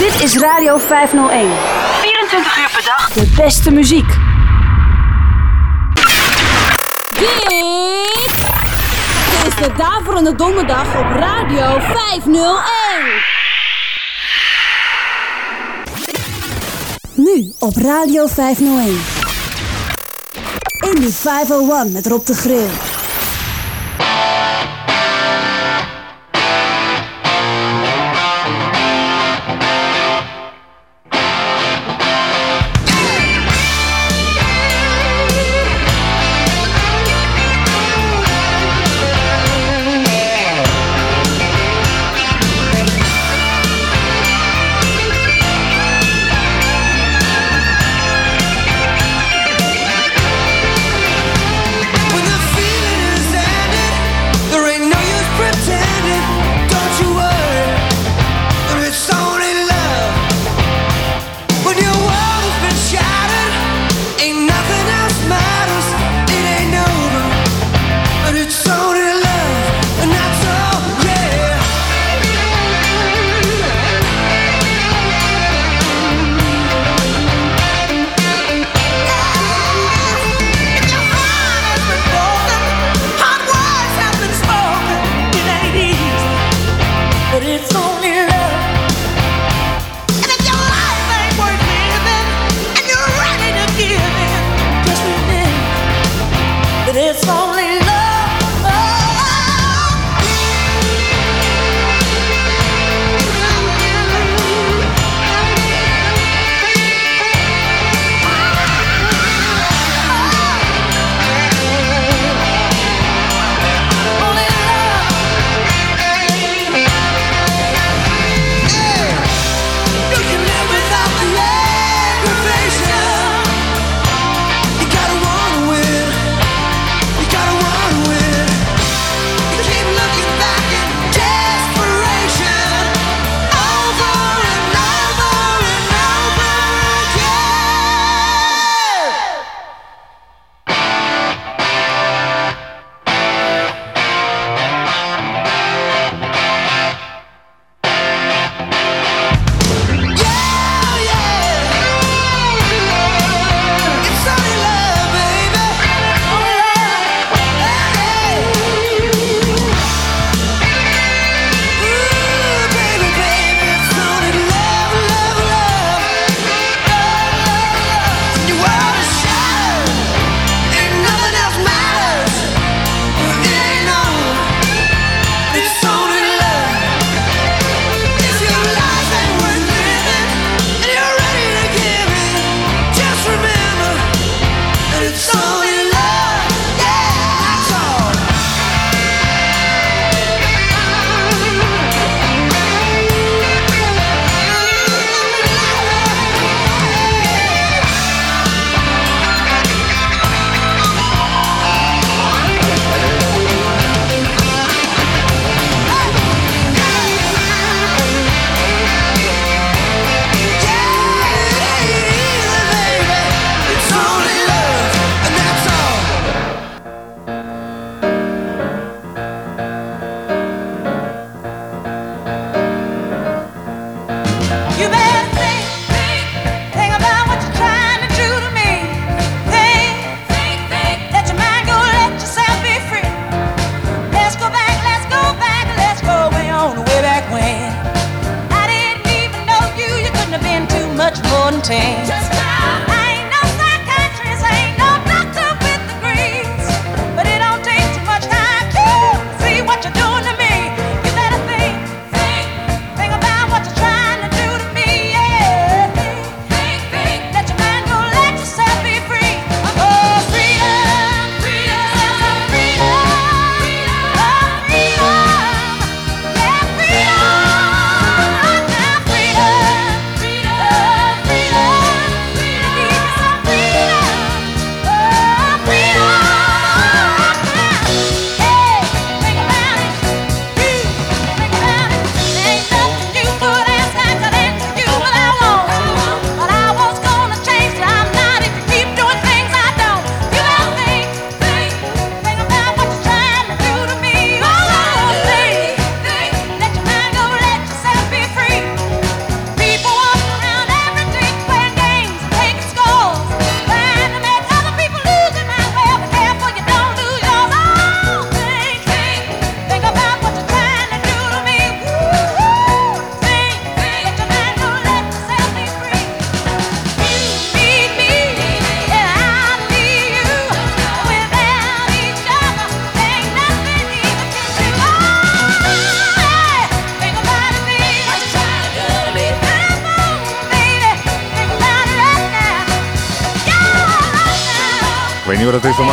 Dit is Radio 501. 24 uur per dag. De beste muziek. Dit is de Daverende Donderdag op Radio 501. Nu op Radio 501. In de 501 met Rob de Grill. you bet.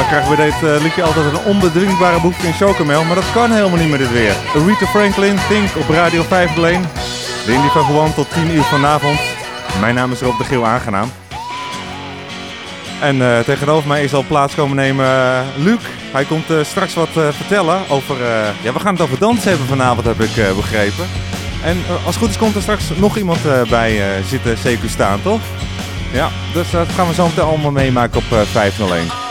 Krijg bij dit uh, liedje altijd een onbedwingbare behoefte in chocomel. Maar dat kan helemaal niet meer dit weer. Rita Franklin, Think op Radio 5 alleen. De van gewoon tot 10 uur vanavond. Mijn naam is Rob de Geel, aangenaam. En uh, tegenover mij is al plaats komen nemen uh, Luc. Hij komt straks wat vertellen over... ja, we gaan het over dansen hebben vanavond, heb ik begrepen. En als het goed is komt er straks nog iemand bij zitten, CQ staan, toch? Ja, dus dat gaan we zo meteen allemaal meemaken op 501.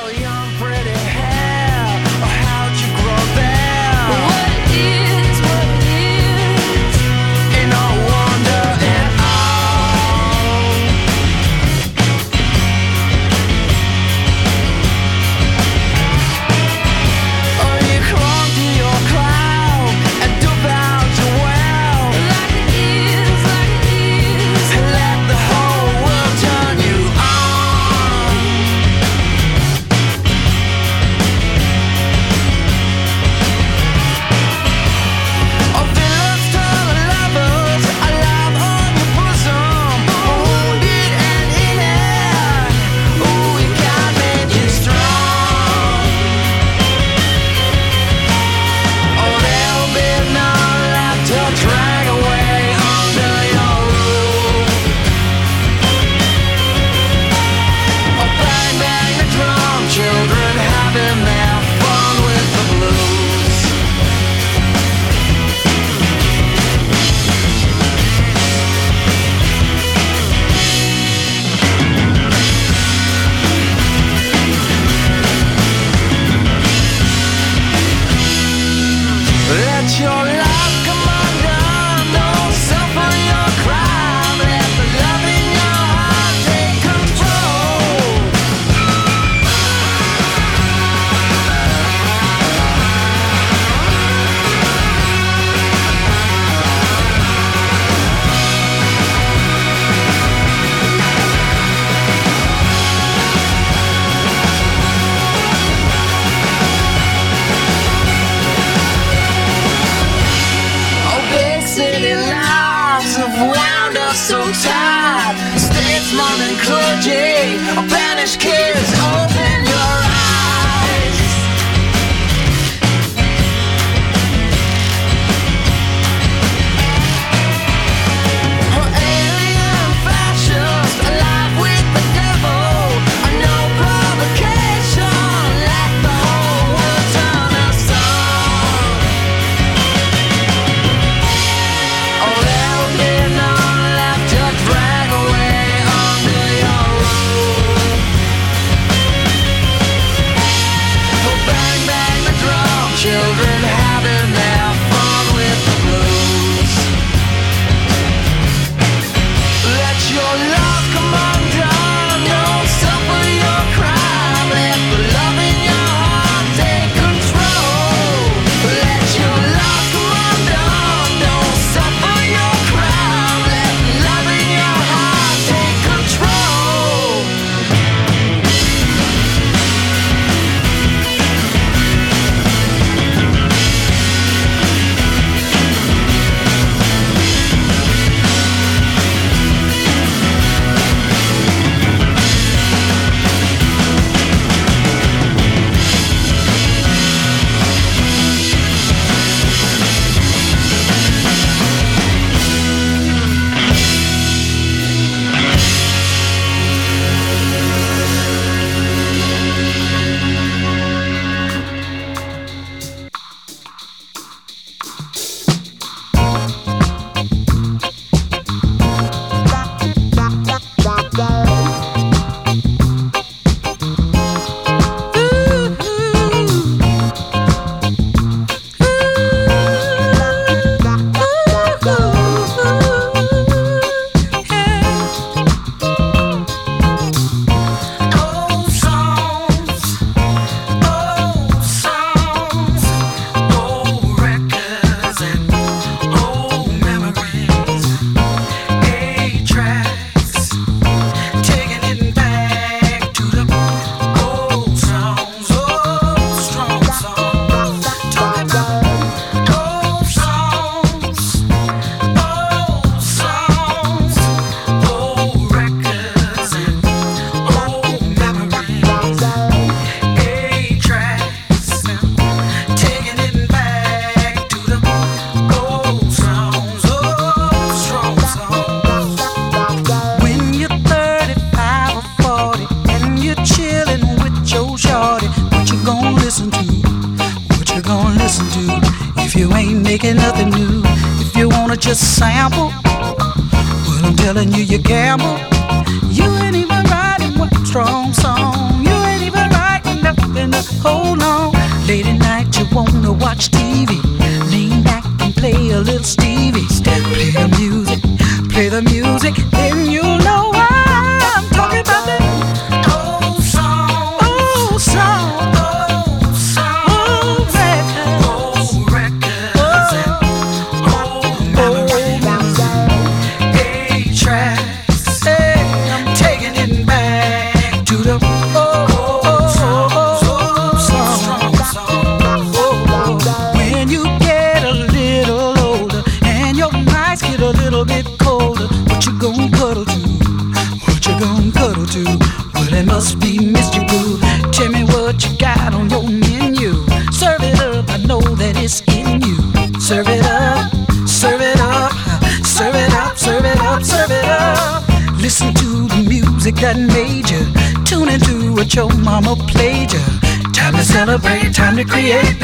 yeah.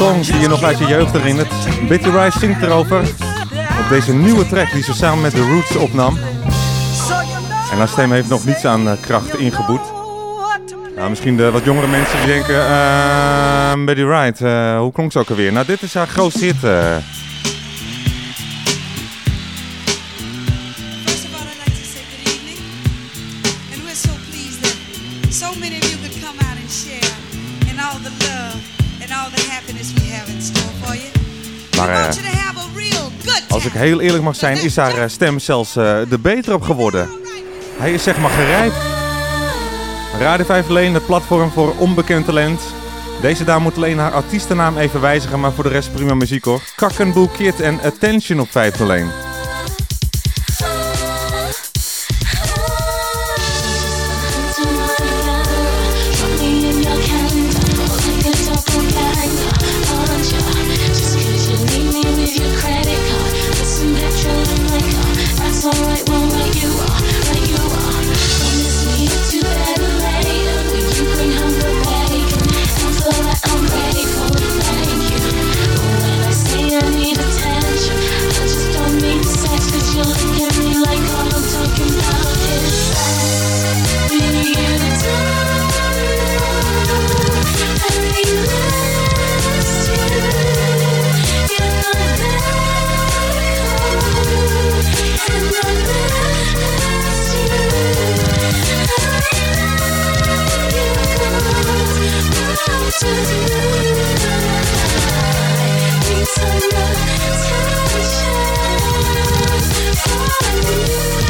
songs die je nog uit je jeugd herinnert. Betty Rice zingt erover op deze nieuwe track die ze samen met The Roots opnam. En haar stem heeft nog niets aan eh, kracht ingeboet. Nou, misschien de wat jongere mensen die denken, uh, Betty Wright, eh, hoe klonk ze ook alweer? Nou, dit is haar grootste hit. Eh. als ik heel eerlijk mag zijn, is haar eh, stem zelfs eh, de beter op geworden. Hij is zeg maar gerijpt. Radio 5 alleen. het platform voor onbekend talent. Deze dame moet alleen haar artiestennaam even wijzigen, maar voor de rest prima muziek hoor. Kakkenboekit en Attention op 5 alleen. Sunrise, sunshine.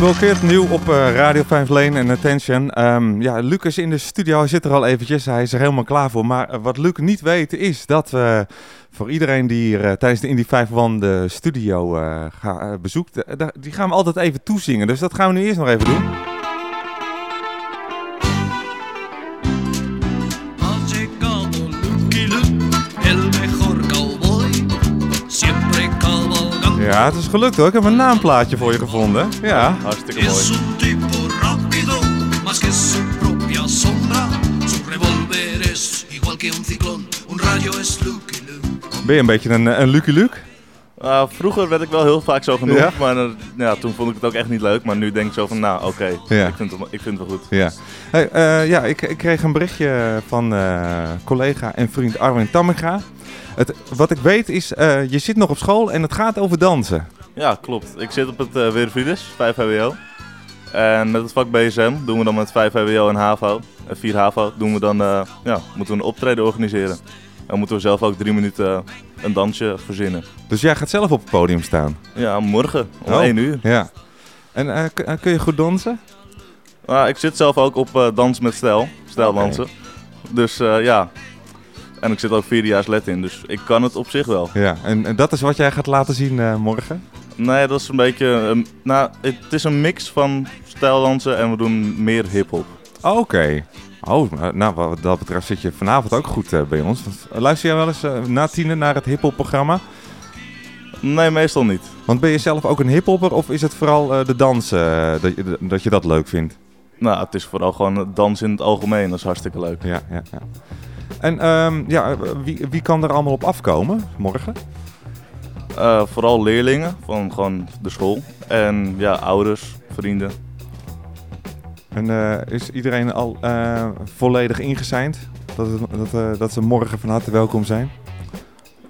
Kid, nieuw op eh, Radio 5 Lane en Attention. Ehm, ja, Luc is in de studio, hij zit er al eventjes, hij is er helemaal klaar voor. Maar eh, wat Luc niet weet is dat we voor iedereen die hier eh, tijdens de Indie 5 One de studio bezoekt, die gaan we altijd even toezingen. Dus dat gaan we nu eerst nog even doen. Ja, het is gelukt hoor, ik heb een naamplaatje voor je gevonden. Ja, Hartstikke mooi. un tipo rápido, más que su propia sombra. Su revólver es igual que un ciclón, un rayo es Lucky Luke. ben je een beetje een, een Lucky Luke? Ah, vroeger werd ik wel heel vaak zo genoemd, Ja? maar eh, ja, toen vond ik het ook echt niet leuk. Maar nu denk ik zo van, nou oké, Ja. ik, vind het, ik vind het wel goed. Ja, hey, eh, ja ik, ik kreeg een berichtje van eh, collega en vriend Arwin Tamminga. Het, wat ik weet is, eh, je zit nog op school en het gaat over dansen. Ja, klopt. Ik zit op het uh, Weerfrides, 5 HWO. En met het vak BSM doen we dan met 5 HWO en HAVO, en 4 HAVO, doen we dan, eh, ja, moeten we een optreden organiseren. En moeten we zelf ook drie minuten eh, een dansje verzinnen. Dus jij gaat zelf op het podium staan. Ja, morgen om Oh. 1 uur. Ja. En kun je goed dansen? Ah, ik zit zelf ook op dans met stijl, stijldansen. Dus eh, ja, en ik zit ook vierdejaars let in, dus ik kan het op zich wel. Ja. En, en dat is wat jij gaat laten zien eh, morgen? Nee, dat is een beetje, ehm, nou, het is een mix van stijldansen en we doen meer hip-hop. Oh, Oké. Oh, maar- nou wat dat betreft zit je vanavond ook goed eh, bij ons. Luister jij wel eens eh, na tienen naar het hiphop programma? Nee, meestal niet. Want ben je zelf ook een hiphopper of is het vooral de dans eh, dat, je, dat je dat leuk vindt? Nou, het is vooral gewoon dansen in het algemeen, dat is hartstikke leuk. Ja, ja, ja. En ehm, ja, wie, wie kan er allemaal op afkomen morgen? Eh, vooral leerlingen van gewoon de school en ja, ouders, vrienden. En eh, is iedereen al eh, volledig ingezijnd? Dat, dat, dat ze morgen van harte welkom zijn?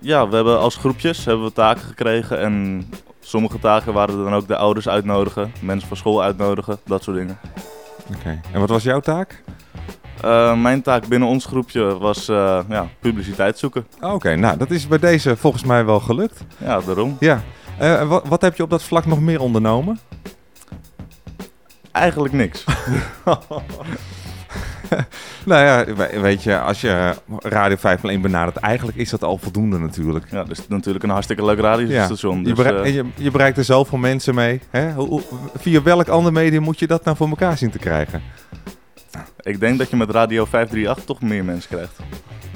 Ja, we hebben als groepjes hebben we taken gekregen en sommige taken waren dan ook de ouders uitnodigen, mensen van school uitnodigen, dat soort dingen. Oké. En wat was jouw taak? Eh, mijn taak binnen ons groepje was eh, ja, publiciteit zoeken. Oh, Oké, nou dat is bij deze volgens mij wel gelukt. Ja, daarom. Ja. Eh, wat, wat heb je op dat vlak nog meer ondernomen? Eigenlijk niks. Nou ja, we- weet je, als je Radio 501 benadert, eigenlijk is dat al voldoende natuurlijk. Ja, dus natuurlijk een hartstikke leuk radiostation. je, Dus, berei- eh, en je, je bereikt er zoveel mensen mee. Hè? Hoe- via welk ander medium moet je dat nou voor elkaar zien te krijgen? Ik denk dat je met Radio 538 toch meer mensen krijgt.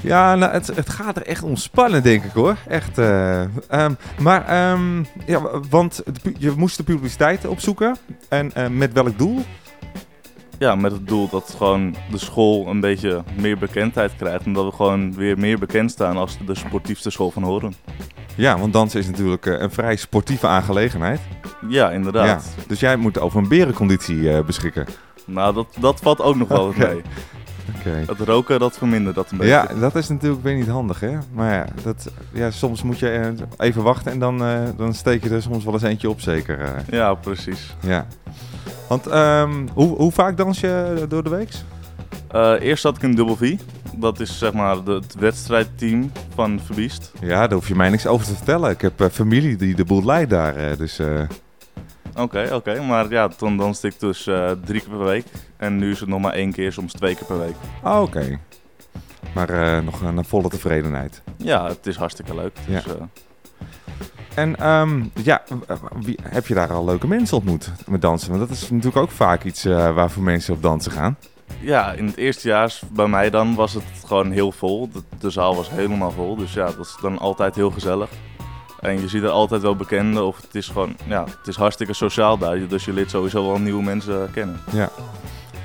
Ja, nou, het, het gaat er echt ontspannen, denk ik hoor. Echt. eh, ehm, maar, ehm, ja, want je moest de publiciteit opzoeken. En eh, met welk doel? Ja, met het doel dat gewoon de school een beetje meer bekendheid krijgt. En dat we gewoon weer meer bekend staan als de sportiefste school van Horen. Ja, want dansen is natuurlijk eh, een vrij sportieve aangelegenheid. Ja, inderdaad. Ja, dus jij moet over een berenconditie beschikken. Nou, dat, dat valt ook nog wel eens mee. Oké. Het roken, dat vermindert dat een beetje. Ja, dat is natuurlijk weer niet handig, hè? Maar ja, dat, ja soms moet je eh, even wachten en dan, eh, dan steek je er soms wel eens eentje op, zeker. eh. Ja, precies. ja. Want ehm, hoe, hoe vaak dans je door de week? Eerst zat ik in Double V. Dat is zeg maar de, het wedstrijdteam van Verbiest. Ja, daar hoef je mij niks over te vertellen. Ik heb familie die de boel leidt daar, eh, Oké, oké. Maar ja, dan danste ik dus eh, drie keer per week. En nu is het nog maar één keer, soms twee keer per week. ah, oké. Maar eh, nog een, een volle tevredenheid. Ja, het is hartstikke leuk. Ja. Dus, eh, En ehm, ja, w- wie, heb je daar al leuke mensen ontmoet met dansen? Want dat is natuurlijk ook vaak iets waarvoor mensen op dansen gaan. ja, in het eerste jaar bij mij dan was het gewoon heel vol. De, de zaal was helemaal vol. Dus ja, dat is dan altijd heel gezellig. En je ziet er altijd wel bekenden. Of het is gewoon, ja, het is hartstikke sociaal daar. Dus je leert sowieso wel nieuwe mensen kennen. Ja.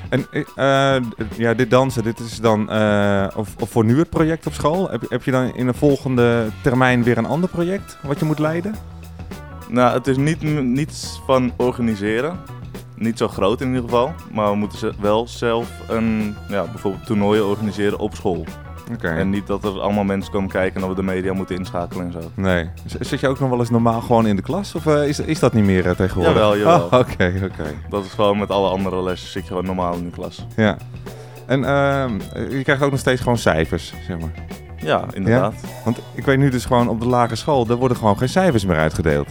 En eh, eh, ja, dit dansen, dit is dan eh, of, of voor nu het project op school? Heb, je- heb je dan in een volgende termijn weer een ander project wat je moet leiden? Nou, het is niet, niets van organiseren. Niet zo groot in ieder geval. Maar we moeten wel zelf een, ja, bijvoorbeeld toernooien organiseren op school. Oké. En niet dat er allemaal mensen komen kijken en dat we de media moeten inschakelen en zo. Nee. Zit je ook nog wel eens normaal gewoon in de klas? Of eh, is, is dat niet meer eh, tegenwoordig? Jawel, jawel. Oh, Oké, oké. Dat is gewoon met alle andere lessen zit je gewoon normaal in de klas. Ja. En ehm, je krijgt ook nog steeds gewoon cijfers, zeg maar. Ja, inderdaad. Want ik weet nu dus gewoon op de lagere school, er worden gewoon geen cijfers meer uitgedeeld.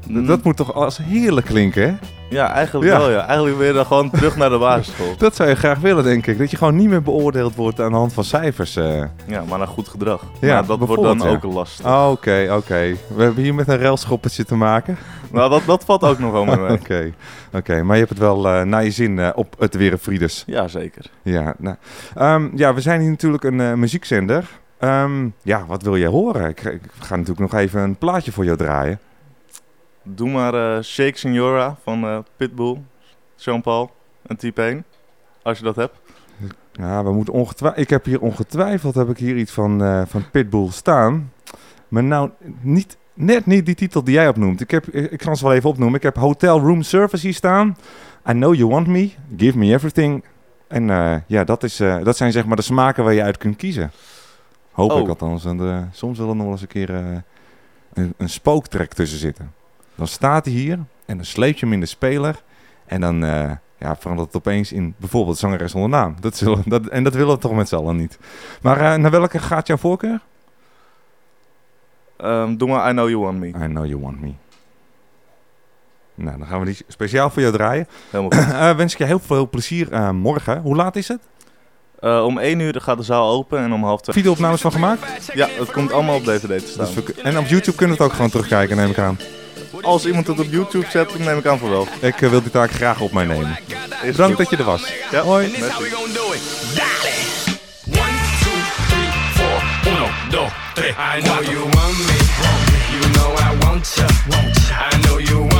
D- Dat moet toch als heerlijk klinken, hè? Ja, eigenlijk Ja. wel ja. Eigenlijk weer dan gewoon terug naar de basisschool. Dat zou je graag willen, denk ik. Dat je gewoon niet meer beoordeeld wordt aan de hand van cijfers. eh. Ja, maar naar goed gedrag. Ja, Ja, dat wordt dan ook een last. Oh, Oké, oké. We hebben hier met een railschoppertje te maken. Nou, dat, dat valt ook nog wel mee. Oké, oké. Maar je hebt het wel eh, naar je zin eh, op het Werenfriedes. Ja, zeker. Ja, nou. Ehm, ja, we zijn hier natuurlijk een muziekzender. Ehm, ja, wat wil jij horen? Ik, ik ga natuurlijk nog even een plaatje voor jou draaien. Doe maar eh, Shake Signora van eh, Pitbull, Jean-Paul en T-Pain. Als je dat hebt. Ja, we moeten ongetwijfeld. Ik heb hier ongetwijfeld heb ik hier iets van, eh, van Pitbull staan. Maar nou, niet, net niet die titel die jij opnoemt. Ik, heb, ik kan ze wel even opnoemen. Ik heb Hotel Room Service hier staan. I Know You Want Me. Give Me Everything. En ja, dat, is, dat zijn zeg maar de smaken waar je uit kunt kiezen. Hoop Oh. ik althans. En, soms wil er nog wel eens een keer een, een spooktrek tussen zitten. Dan staat hij hier en dan sleep je hem in de speler. En dan eh, ja, verandert het opeens in bijvoorbeeld zangeres zonder naam. Dat zullen, dat, en dat willen we toch met z'n allen niet. Maar eh, naar welke gaat jouw voorkeur? Ehm, doe maar I Know You Want Me. I Know You Want Me. Nou, dan gaan we die speciaal voor jou draaien. Helemaal goed. Eh, wens ik je heel veel plezier morgen. Hoe laat is het? Om 1 uur gaat de zaal open en om half twee. Videoopnames van gemaakt? Ja, het komt allemaal op DVD te staan. Dus en op YouTube kunnen we het ook gewoon terugkijken, neem ik aan. Als iemand het op YouTube zet, dan neem ik aan voor wel. Ik eh, wil die taak graag op mij nemen. Is Bedankt dat je er was. Ja, Hoi. merci. Uno, dos, tres. I know you want me. You know I want ya. I know you want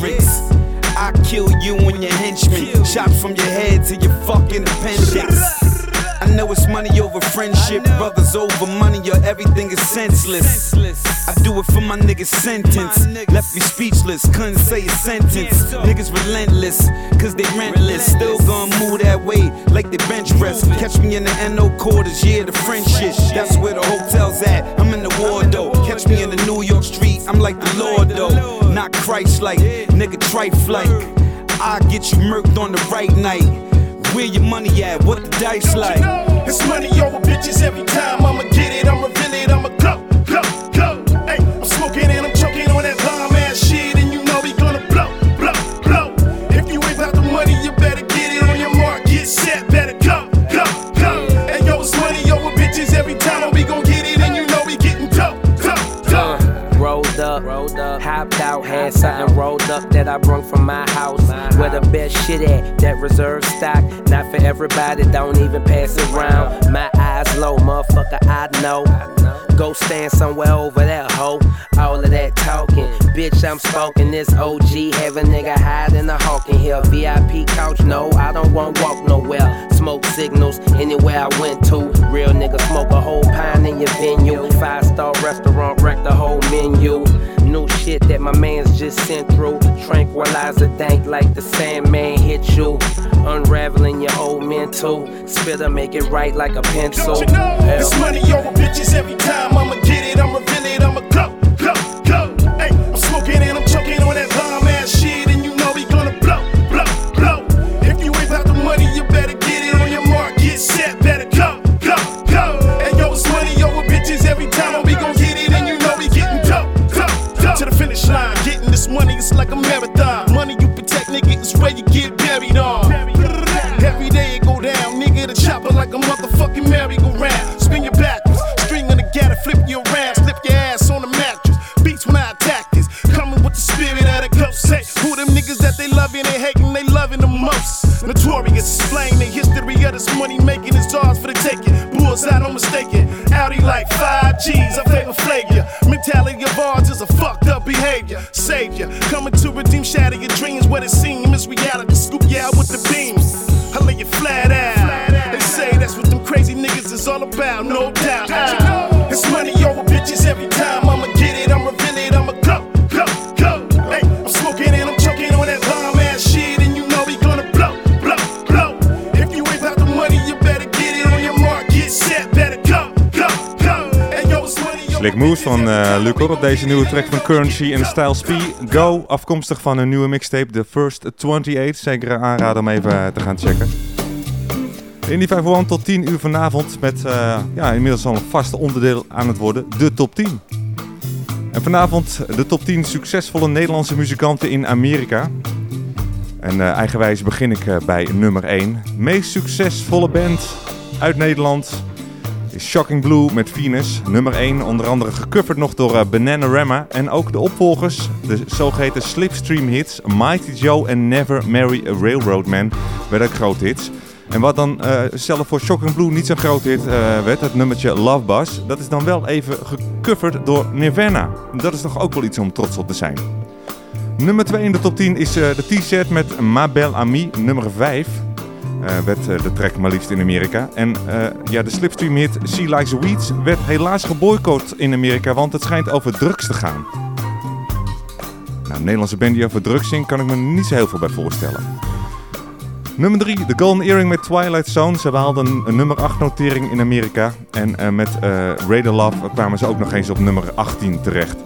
Hendrix. I kill you and your henchmen. Shots from your head to your fucking appendix. I know it's money over friendship, brothers over money, or everything is senseless. I do it for my niggas sentence. Left you speechless, couldn't say a sentence. Niggas relentless, cause they rentless. Still gonna move that way like they bench press. Catch me in the NO quarters, yeah, the French shit. That's where the hotel's at. I'm in the Wardo. Catch me in the New York street, I'm like the Lord though. Not Christ like, nigga trife like. I get you murked on the right night. Where your money at? What the dice like? It's money over bitches every time. I'ma get it, I'ma reveal out, had something rolled up that I brung from my house. Where the best shit at, that reserve stock. Not for everybody, don't even pass it round. My eyes low, motherfucker, I know. Go stand somewhere over there, ho. All of that talking, bitch, I'm smoking this OG. Have a nigga hiding in the hawk in here. VIP couch, no, I don't want walk nowhere. Smoke signals anywhere I went to. Real nigga smoke a whole pine in your venue. Five star restaurant, wreck the whole menu. New shit that my man's just sent through. Tranquilizer dank like the Sandman hit you. Unraveling your old mental. Spitter make it right like a pencil. You know? It's money over bitches every time. I'ma get it, I'ma reveal it, I'ma go, go, go. Money is like a marathon. Money you protect, nigga, is where you get buried on. Every day it go down, nigga, the chopper like a motherfucking merry-go-round. Spin your backwards, string on the gat flip you around, slip your ass on the mattress. Beats when I attack this, coming with the spirit of the ghost. Hey, who them niggas that they loving and hating, they loving the most. Notorious, explain the history of this money making is ours for the taking. Bullseye, no mistaken. Audi like five G's, I favor flavor. Mentality of ours Savior, coming to redeem, shatter your dreams. What it seems is reality. Scoop you out with the beams. I lay you flat out. They say that's what them crazy niggas is all about, no doubt. It's money over bitches every time. Slick Moves van eh Lucor op deze nieuwe track van Currency en Styles P. Go, afkomstig van een nieuwe mixtape, The First 28. Zeker aanraden om even eh, te gaan checken. Indie 501 tot 10 uur vanavond met eh, ja, inmiddels al een vaste onderdeel aan het worden, de top 10. En vanavond de top 10 succesvolle Nederlandse muzikanten in Amerika. En eigenwijs begin ik bij nummer 1. Meest succesvolle band uit Nederland is Shocking Blue met Venus. Nummer 1, onder andere gecoverd nog door eh, Bananarama. En ook de opvolgers, de zogeheten Slipstream hits, Mighty Joe en Never Marry a Railroad Man, werden ook grote hits. En wat dan eh, zelf voor Shocking Blue niet zo'n groot hit eh, werd, het nummertje Love Bus, dat is dan wel even gecoverd door Nirvana. Dat is toch ook wel iets om trots op te zijn. Nummer 2 in de top 10 is de T-shirt met Ma Belle Amie, nummer 5. Eh, werd eh, de track maar liefst in Amerika. En eh, ja, de slipstream hit She Likes Weeds werd helaas geboycott in Amerika, want het schijnt over drugs te gaan. Nou, een Nederlandse band die over drugs zingt, kan ik me niet zo heel veel bij voorstellen. Nummer 3, The Golden Earring met Twilight Zone. Ze behaalden een, nummer 8 notering in Amerika. En met eh Radar Love kwamen ze ook nog eens op nummer 18 terecht.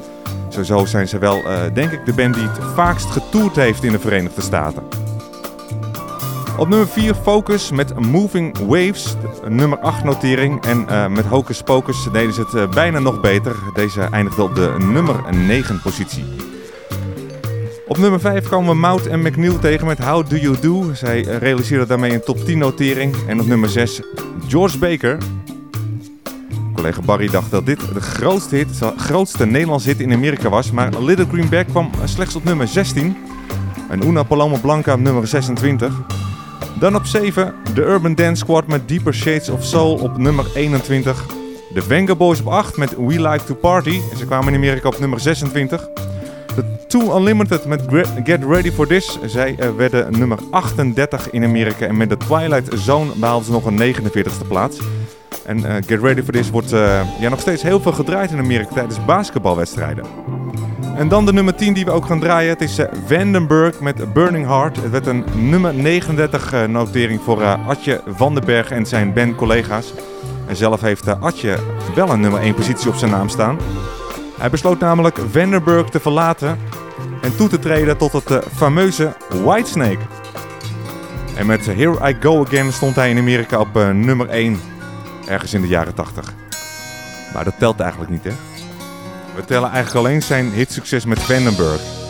Sowieso zijn ze wel, denk ik, de band die het vaakst getoerd heeft in de Verenigde Staten. Op nummer 4 Focus met Moving Waves, nummer 8 notering. En eh, met Hocus Pocus deden ze het eh, bijna nog beter. Deze eindigde op de nummer 9 positie. Op nummer 5 komen we Mout en McNeil tegen met How Do You Do. Zij eh, realiseerden daarmee een top 10 notering. En op nummer 6 George Baker. Collega Barry dacht dat dit de grootste, hit, de grootste Nederlandse hit in Amerika was. Maar Little Green Bag kwam slechts op nummer 16. En Una Paloma Blanca op nummer 26. Dan op 7 de Urban Dance Squad met Deeper Shades of Soul op nummer 21. De Venga Boys op 8 met We Like to Party. En ze kwamen in Amerika op nummer 26. De Too Unlimited met Get Ready For This. Zij eh, werden nummer 38 in Amerika. En met de Twilight Zone behaalden ze nog een 49ste plaats. En eh, Get Ready For This wordt eh, ja, nog steeds heel veel gedraaid in Amerika tijdens basketbalwedstrijden. En dan de nummer 10 die we ook gaan draaien. Het is eh, Vandenberg met Burning Heart. Het werd een nummer 39 eh, notering voor eh, Atje van den Berg en zijn bandcollega's. En zelf heeft Atje wel een nummer 1 positie op zijn naam staan. Hij besloot namelijk Vandenberg te verlaten en toe te treden tot het fameuze Whitesnake. En met Here I Go Again stond hij in Amerika op nummer 1, ergens in de jaren 80. Maar dat telt eigenlijk niet, hè? We tellen eigenlijk alleen zijn hitsucces met Vandenberg.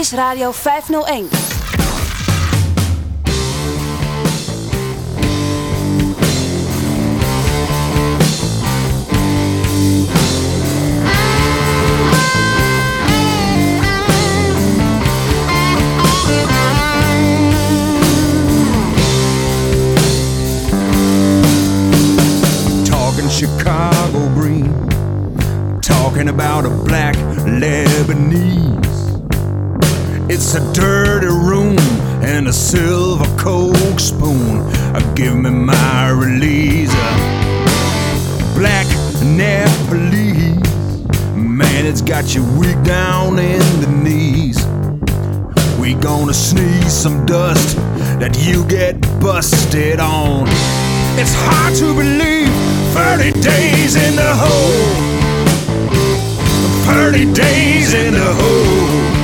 is Radio 501. Talking Chicago green. talking about a black leather it's a dirty room and a silver coke spoon. Uh, give me my release. Uh, black Nepalese. Man, it's got you weak down in the knees. We gonna sneeze some dust that you get busted on. It's hard to believe 30 days in the hole. 30 days in the hole.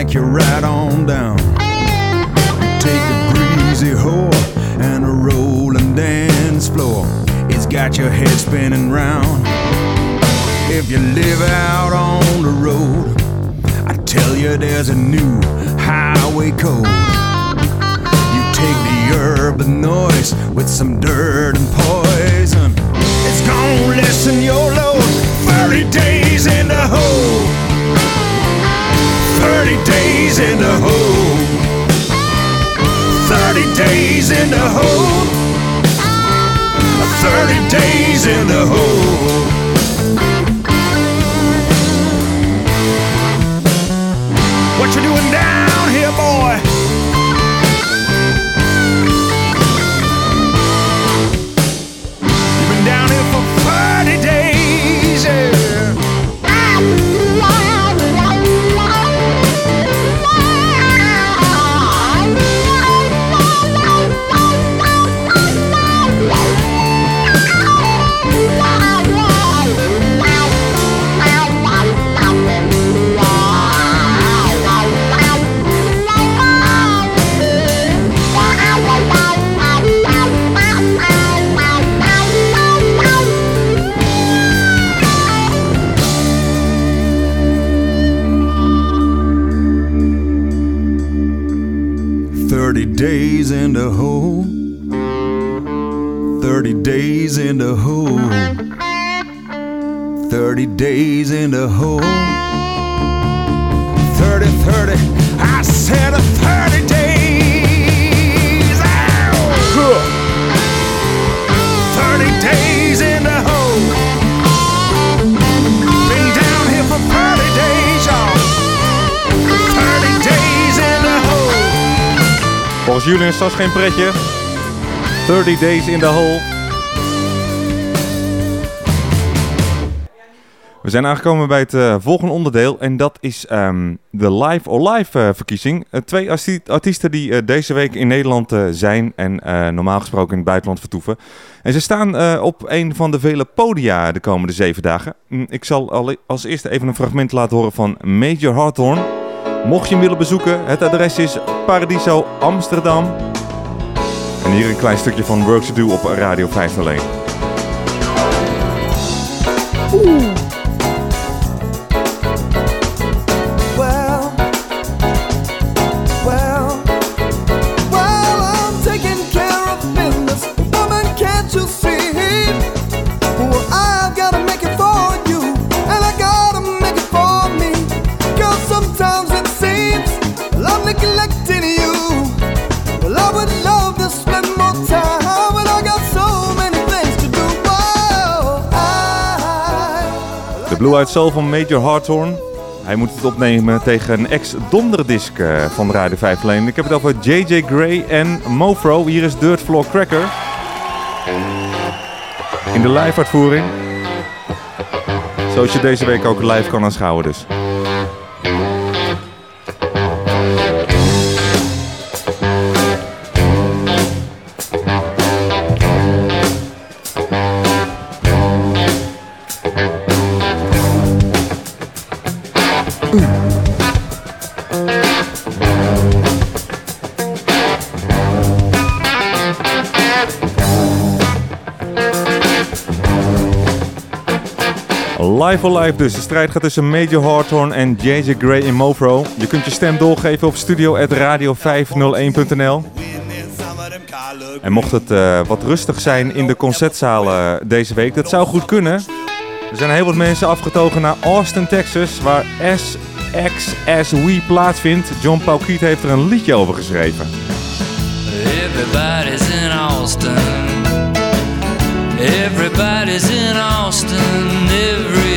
Gonna you right on down. Take a breezy whore and a rolling dance floor. It's got your head spinning round. If you live out on the road, I tell you there's a new highway code. You take the urban noise with some dirt and poison. It's gonna lessen your load. 30 days days in the hole. 30 days in the hole. 30 days in the hole. Days in the hole. Thirty, thirty. I said a thirty days. Ow! Thirty days in the hole. Been down here for thirty days, y'all. Thirty days in the hole. Volgens jullie is dat geen pretje. 30 Days in the Hole. We zijn aangekomen bij het eh, volgende onderdeel en dat is ehm, de Live or Live eh, verkiezing. Eh, twee arti- artiesten die deze week in Nederland zijn en normaal gesproken in het buitenland vertoeven. En ze staan op een van de vele podia de komende zeven dagen. Mm, Ik zal al- als eerste even een fragment laten horen van Major Hawthorne. Mocht je hem willen bezoeken, het adres is Paradiso Amsterdam. En hier een klein stukje van Work to Do op Radio 501. Well, Blue Eyed Soul van Major Hawthorne. Hij moet het opnemen tegen een ex-donderdisc eh, van Radio 501. Ik heb het over JJ Gray en Mofro. Hier is Dirt Floor Cracker. In de live uitvoering. Zoals je deze week ook live kan aanschouwen dus. Live or Live dus. De strijd gaat tussen Major Hawthorne en JJ Gray in Mofro. Je kunt je stem doorgeven op studio.radio501.nl En mocht het eh, wat rustig zijn in de concertzalen deze week, dat zou goed kunnen. Er zijn heel wat mensen afgetogen naar Austin, Texas, waar We plaatsvindt. John Paul Kiet heeft er een liedje over geschreven. Everybody's in Austin. Everybody's in Austin.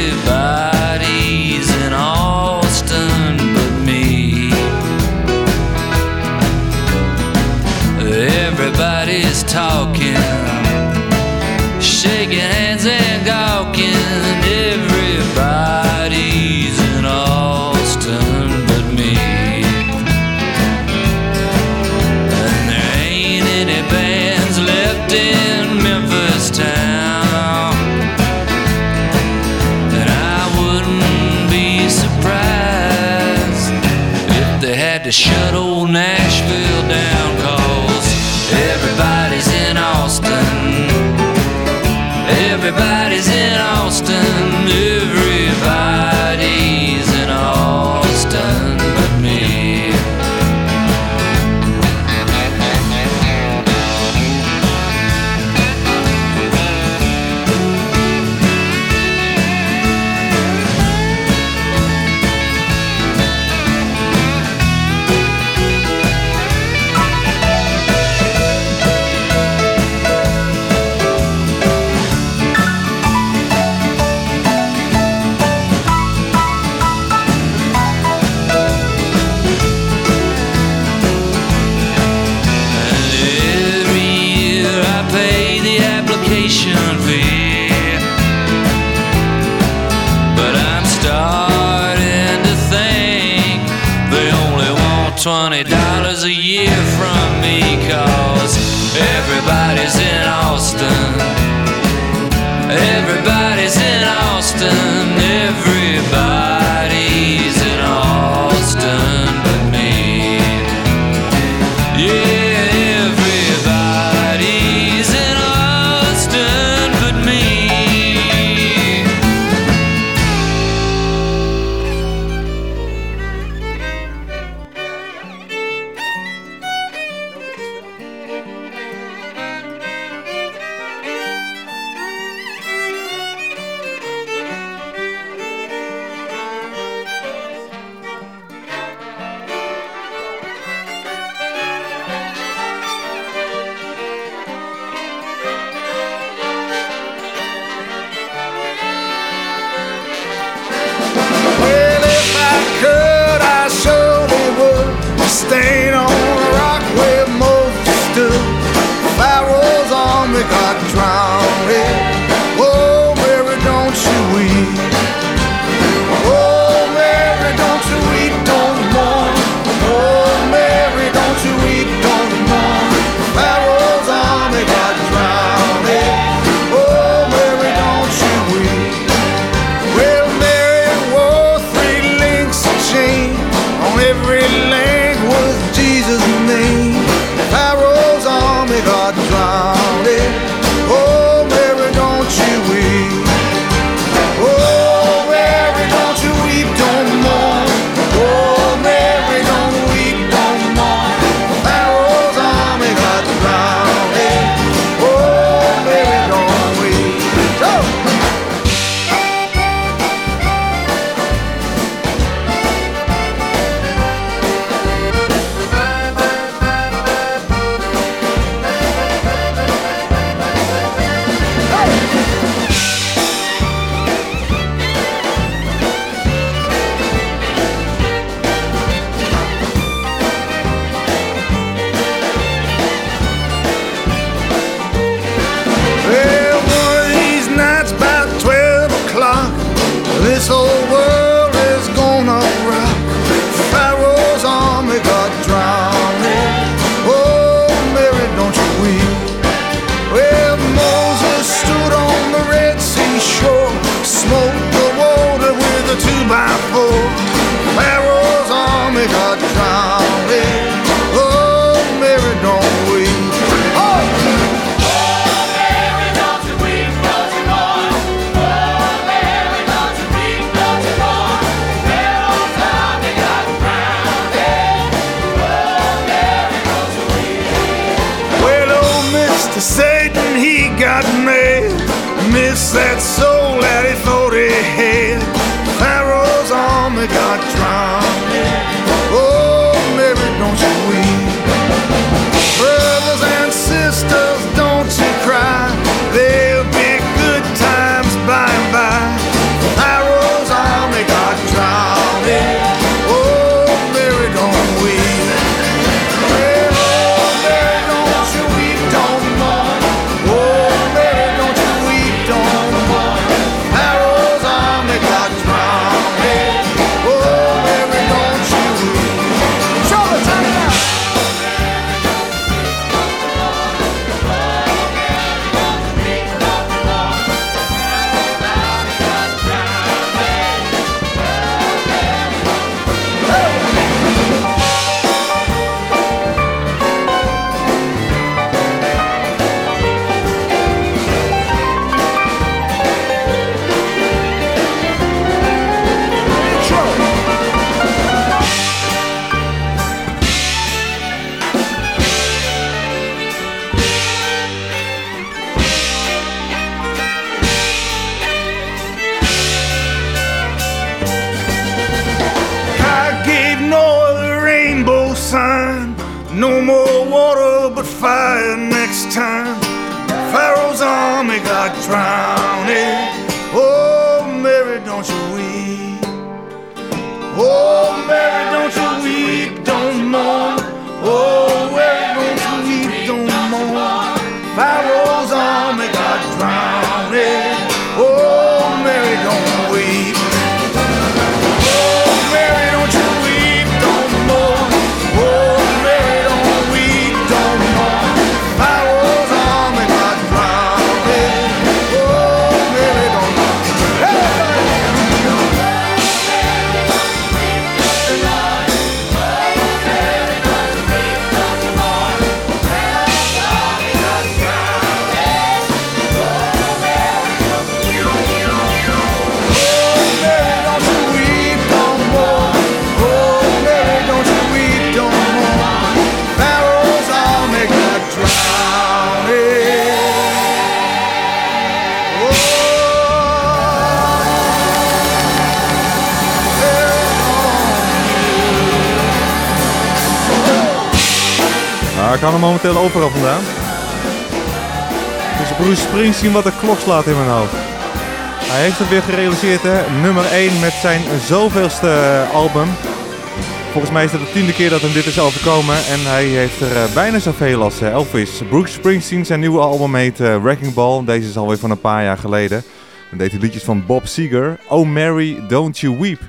Kan hem momenteel overal vandaan. Dus Bruce Springsteen wat de klok slaat in mijn hoofd. Hij heeft het weer gerealiseerd, hè. Nummer 1 met zijn zoveelste eh, album. Volgens mij is het de tiende keer dat hem dit is overkomen. En hij heeft er eh, bijna zoveel als eh, Elvis. Bruce Springsteen, zijn nieuwe album heet Wrecking Ball. Deze is alweer van een paar jaar geleden. En deed hij liedjes van Bob Seger. Oh Mary, don't you weep.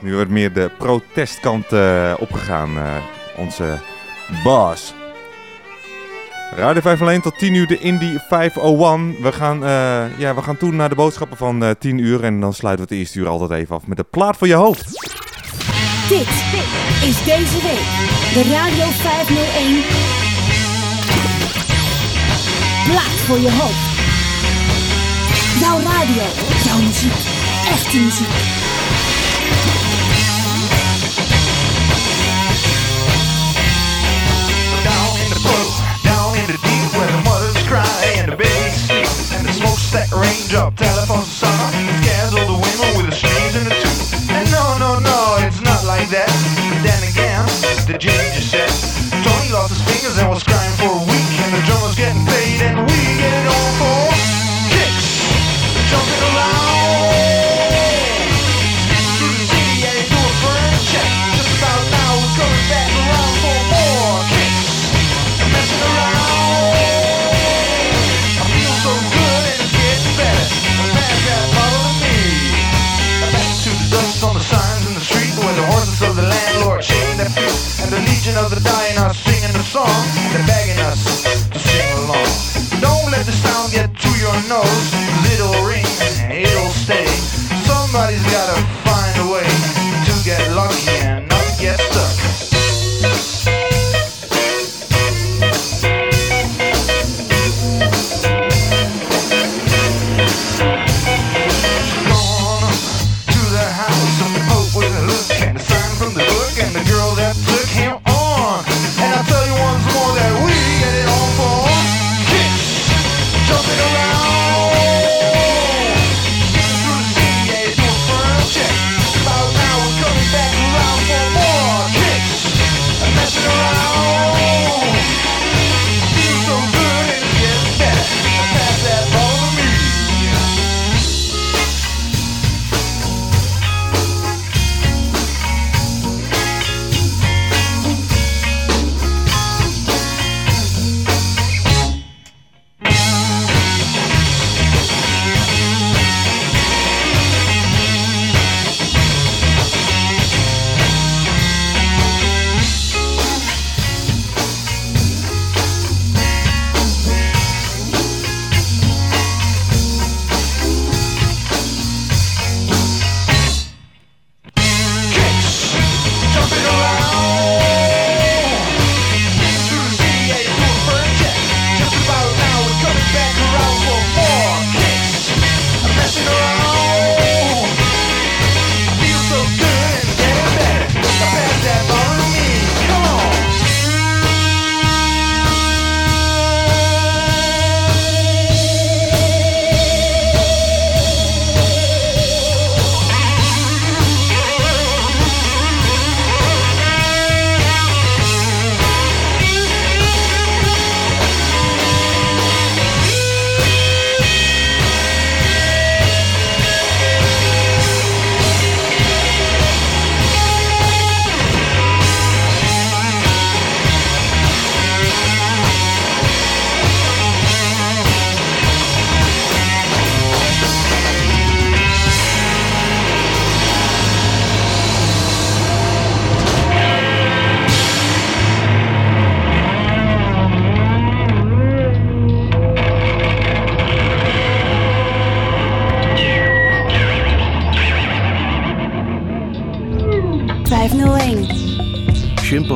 Nu wordt meer de protestkant opgegaan. Onze boss. Radio 5 alleen tot 10 uur de Indie 501. We gaan, eh, ja, we gaan toe naar de boodschappen van eh 10 uur. En dan sluiten we het eerste uur altijd even af met de plaat voor je hoofd. Dit is deze week de Radio 501 Plaat voor je hoofd. Jouw radio, jouw muziek, echte muziek. Cry and the sleep and the smokestack raindrop telephones song scares all the women with the strings and the tooth. And no, no, no, it's not like that. But then again, the ginger said Tony lost his fingers and was crying for a week, and the drummer's getting paid and we get on for the dying are singing the song. They're begging us to sing along. Don't let the sound get to your nose. 'cause it'll ring and it'll stay. Somebody's gotta find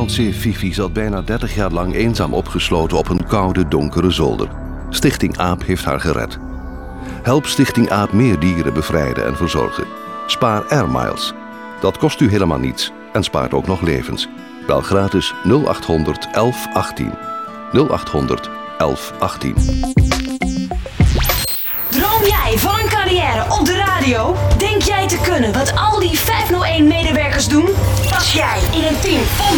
Cabaretier Fifi zat bijna 30 jaar lang eenzaam opgesloten op een koude, donkere zolder. Stichting AAP heeft haar gered. Help Stichting AAP meer dieren bevrijden en verzorgen. Spaar Air Miles. Dat kost u helemaal niets en spaart ook nog levens. Bel gratis 0800 1118. 0800 1118. Droom jij van een carrière op de radio? Denk jij te kunnen wat al die 501-medewerkers doen? Pas jij in een team van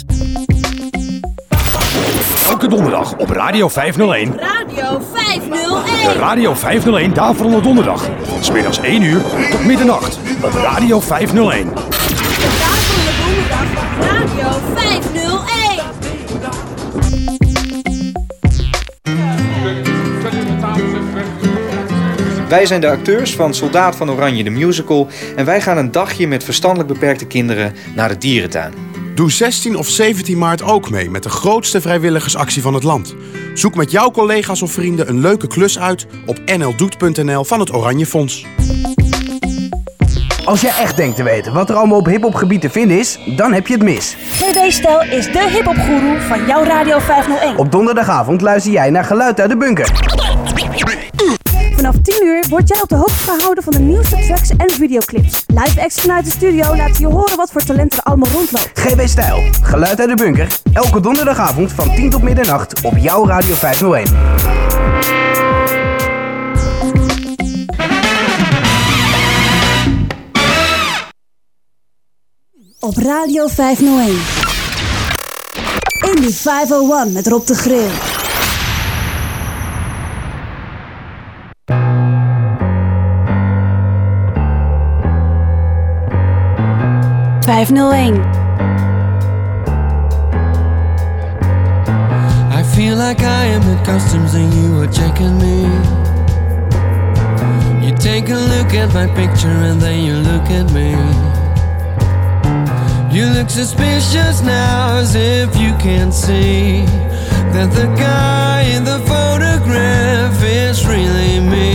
Elke donderdag op Radio 501. Radio 501. De Radio 501 Daverende Donderdag. Van middags 1 uur tot middernacht op Radio 501. Daverende Donderdag op Radio 501. Wij zijn de acteurs van Soldaat van Oranje, de musical. En wij gaan een dagje met verstandelijk beperkte kinderen naar de dierentuin. Doe 16 of 17 maart ook mee met de grootste vrijwilligersactie van het land. Zoek met jouw collega's of vrienden een leuke klus uit op nldoet.nl van het Oranje Fonds. Als jij echt denkt te weten wat er allemaal op hiphopgebied te vinden is, dan heb je het mis. GD Stel is de hiphopgoeroe van jouw Radio 501. Op donderdagavond luister jij naar Geluid uit de Bunker. Vanaf 10 uur word jij op de hoogte gehouden van de nieuwste tracks en videoclips. Live acts vanuit de studio laten je horen wat voor talent er allemaal rondloopt. GB Stijl, Geluid uit de Bunker. Elke donderdagavond van 10 tot middernacht op jouw Radio 501. Op Radio 501. Indie 501 met Rob de Grill. ...501. I feel like I am at customs and you are checking me. You take a look at my picture and then you look at me. You look suspicious now as if you can't see that the guy in the photograph is really me.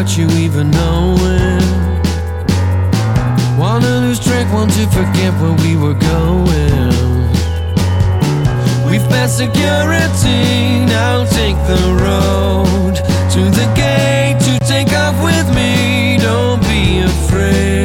Without you even knowing. Wanna lose track, want to forget where we were going. We've passed security, now take the road to the gate to take off with me. Don't be afraid,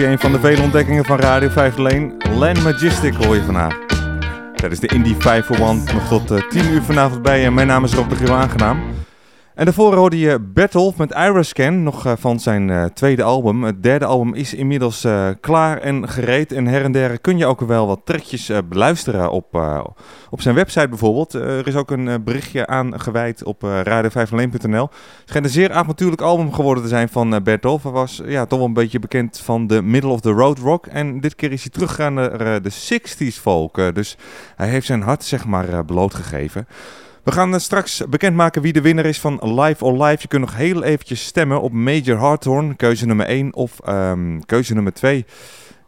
Een van de vele ontdekkingen van Radio 5 Lane. Land Majestic hoor je vandaag. Is de Indie 501 nog tot eh, 10 uur vanavond bij je. Mijn naam is Rob de aangenaam. En daarvoor hoorde je Battle met Irascan, nog eh, van zijn eh, tweede album. Het derde album is inmiddels eh, klaar en gereed. En her en der kun je ook wel wat trekjes beluisteren op, op zijn website bijvoorbeeld. Er is ook een berichtje aan gewijd op eh radio5alleen.nl. Het schijnt een zeer avontuurlijk album geworden te zijn van uh, Bert Hij was ja, toch wel een beetje bekend van de middle of the road rock. En dit keer is hij teruggegaan naar de 60s folk. Dus hij heeft zijn hart zeg maar blootgegeven. We gaan eh, straks bekendmaken wie de winnaar is van Live or Live. Je kunt nog heel eventjes stemmen op Major Hardhorn, keuze nummer 1 of ehm, keuze nummer 2.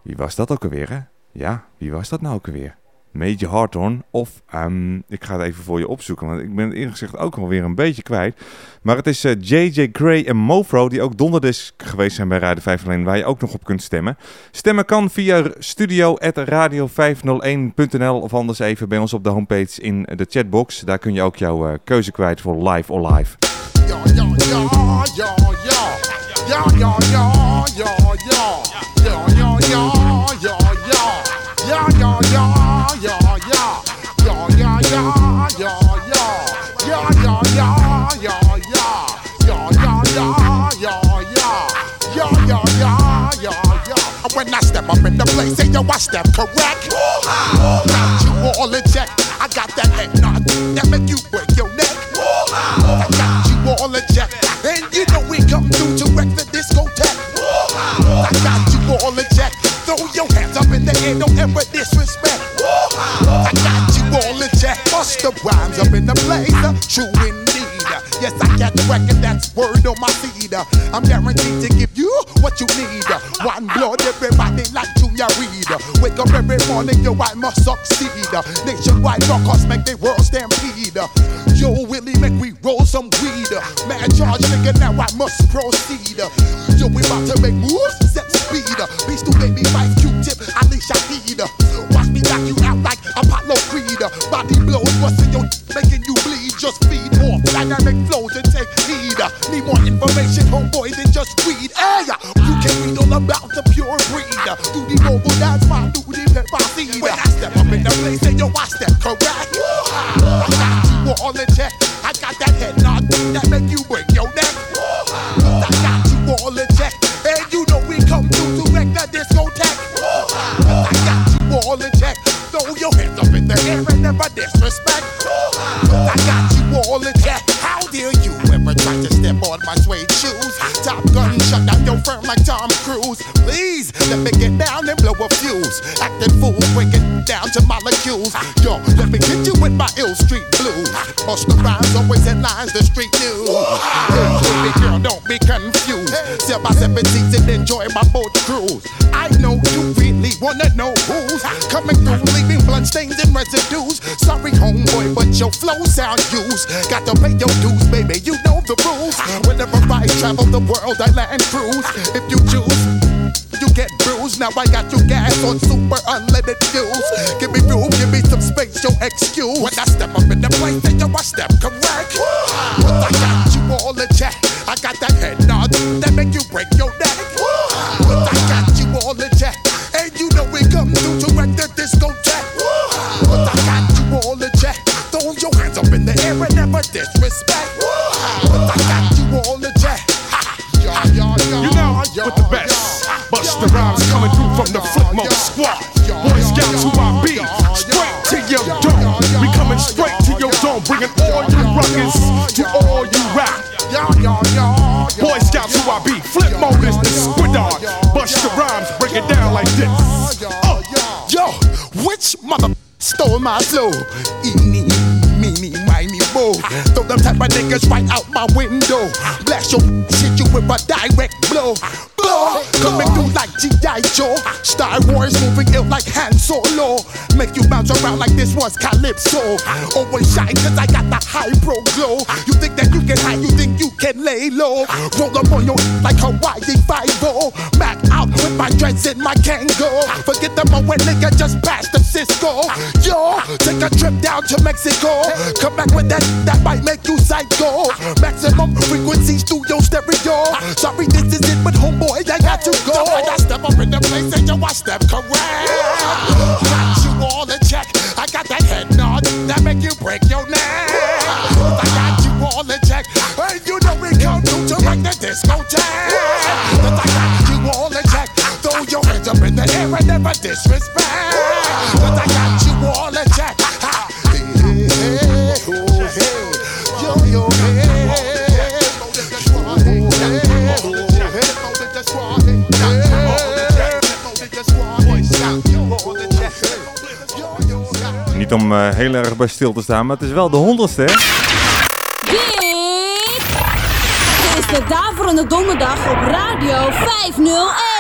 Wie was dat ook alweer, hè? Ja, wie was dat nou ook alweer? Major Hawthorne. Of, ehm, ik ga het even voor je opzoeken, want ik ben het eerlijk gezegd ook alweer een beetje kwijt. Maar het is eh, JJ Gray en Mofro, die ook donderdag geweest zijn bij Radio 501, waar je ook nog op kunt stemmen. Stemmen kan via studio.radio501.nl of anders even bij ons op de homepage in de chatbox. Daar kun je ook jouw eh, keuze kwijt voor live or live. Ja, ja, ja, ja, ja. Ja, ja, ja, ja, ja. Ja, ja, ja, ja, ja. Ja, ja, ja, When I step up in the place, say yo, I step correct. Got you all in the rhymes up in the blazer, uh, true indeed. Uh, yes, I got the record, that's word on my feed. Uh, I'm guaranteed to give you what you need. One blood, everybody like Junior Reed. Wake up every morning, yo, I must succeed. Nationwide rockers make the world stampede. Yo, Willie, make we roll some weed. Man, charge nigga, now I must proceed. Got to pay your dues, baby. You know the rules. Whenever I travel the world, I land cruise. If you choose. You get bruised, now I got you gas on flow? Eeny, meeny, miny, mo. Throw them type of niggas right out my window. Blast your shit you with a direct blow. Blow, coming through like G.I. Joe. Star Wars moving ill like Han Solo. Make you bounce around like this was Calypso. Always shine cause I got the high pro glow. You think that you can hide, you think you can lay low. Roll up on your like Hawaii 5 Mac out with my dreads and my Kango. Forget the moment nigga just passed the Cisco. Yo, take a trip down to Mexico. Come back with that, that might make you psycho. Maximum frequency studio stereo. Sorry, this is it, but homeboy, I got to go. When I step up in the place, and yo, I step correct. Got you all in check. I got that head nod that make you break your neck. I got you all in check. And you know we come through to wreck the discotheque. But I got you all in check. Throw your hands up in the air and never disrespect. I got you all in Om eh, heel erg bij stil te staan, maar het is wel de honderdste? Dit is de Daverende Donderdag op Radio 501.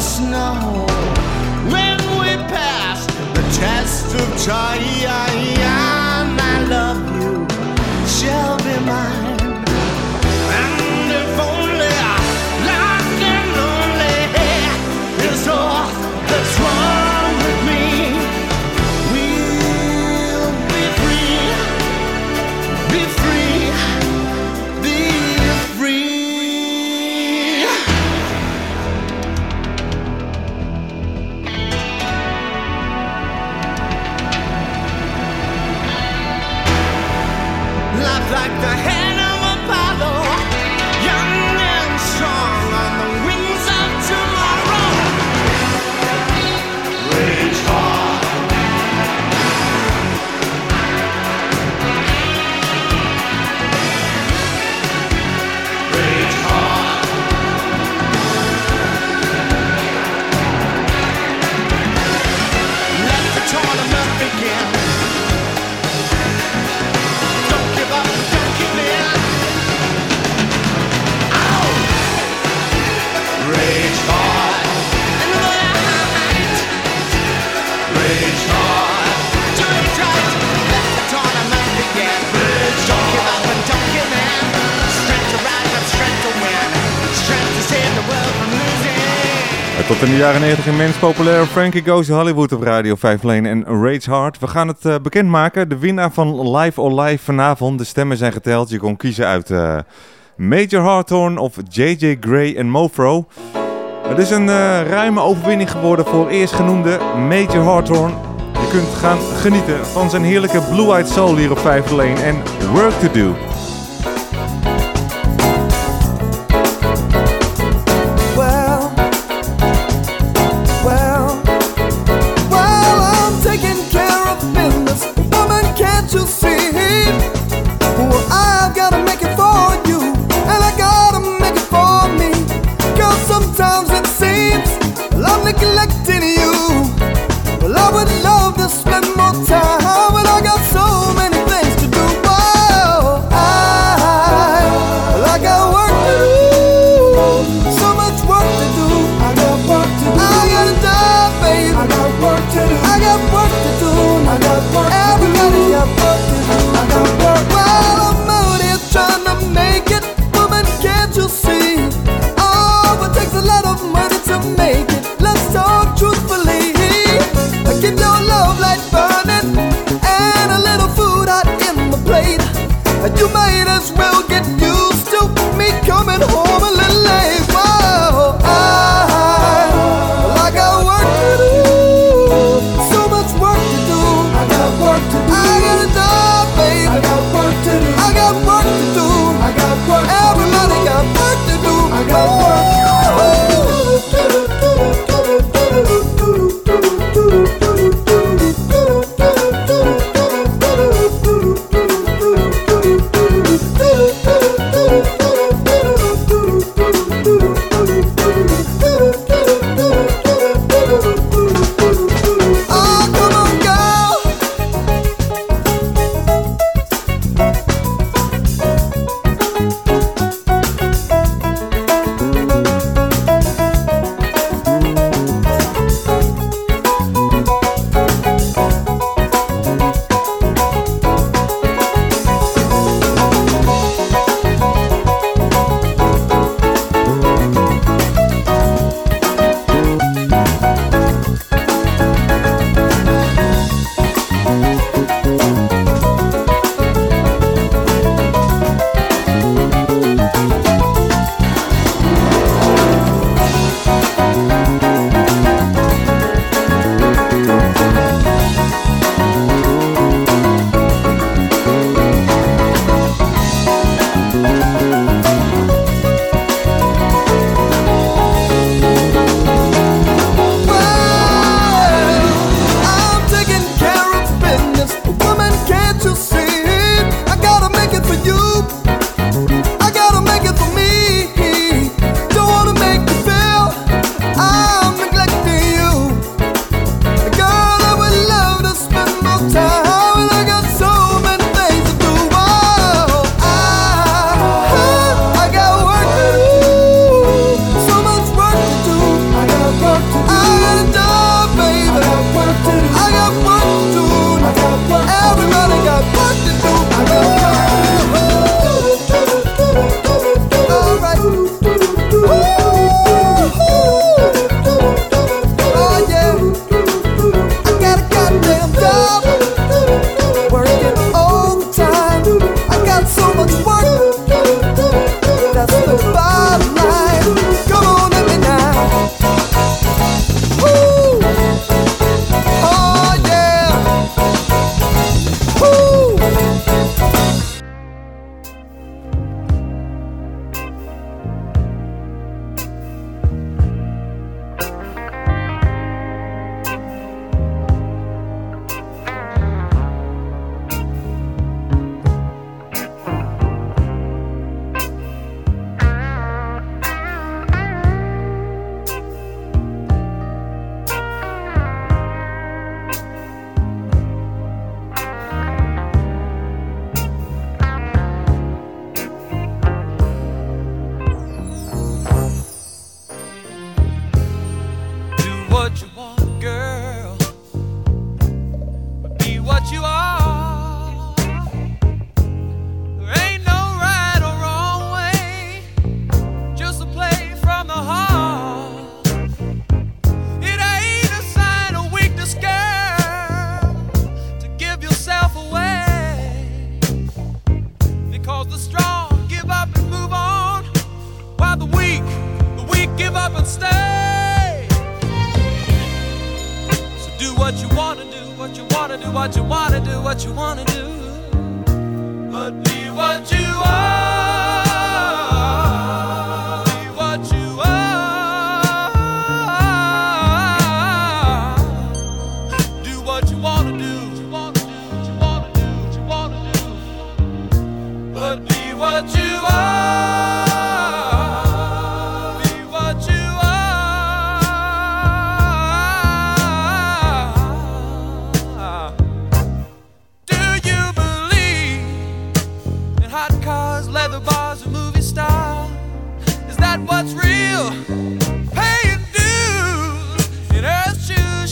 snow when we pass the test of time. Tot in de jaren 90 immens populair Frankie Goes to Hollywood op Radio 5 Lane en Rage Hard. We gaan het uh, bekendmaken. De winnaar van Live or Live vanavond. De stemmen zijn geteld. Je kon kiezen uit eh, Major Hawthorne of J.J. Gray en Mofro. Het is een eh, ruime overwinning geworden voor eerstgenoemde Major Hawthorne. Je kunt gaan genieten van zijn heerlijke Blue-Eyed Soul hier op 5 Lane en Work to Do.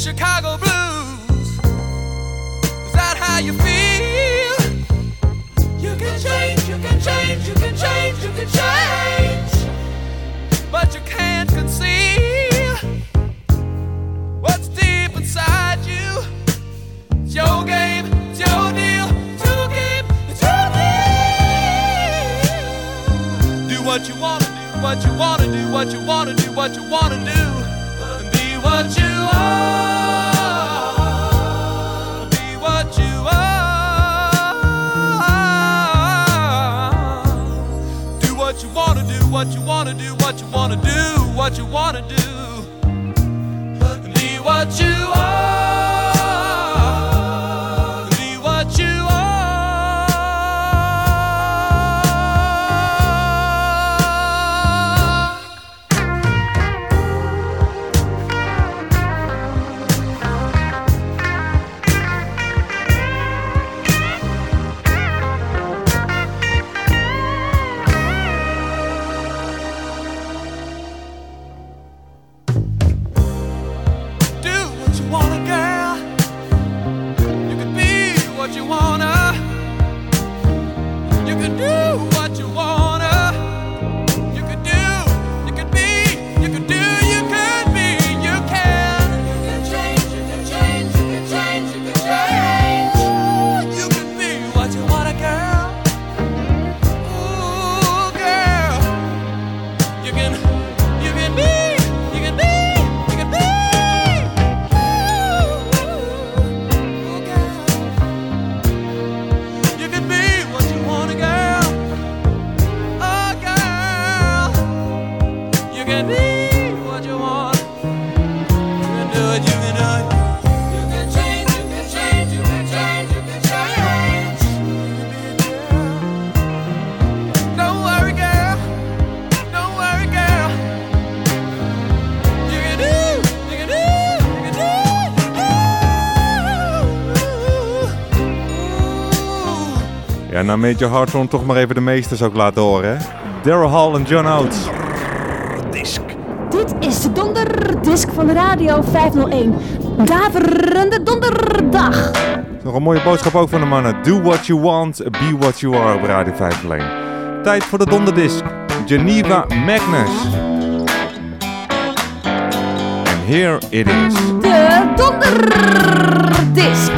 Chicago blues. Is that how you feel? You can change, you can change, you can change, you can change. But you can't conceal what's deep inside you. It's your game, it's your deal. To keep, to deal. Do what you wanna do, what you wanna do, what you wanna do, what you wanna do, be what you are. wanna do, what you wanna do, what you wanna do. Be what you are. nou Major Hartron toch maar even de meesters ook laten horen, hè? Daryl Hall en John Oates. Disc. Dit is de donderdisc van Radio 501. Daverende donderdag. Nog een mooie boodschap ook van de mannen. Do what you want, be what you are op Radio 501. Tijd voor de donderdisc. Geneva Magnus. And here it is. De donderdisc.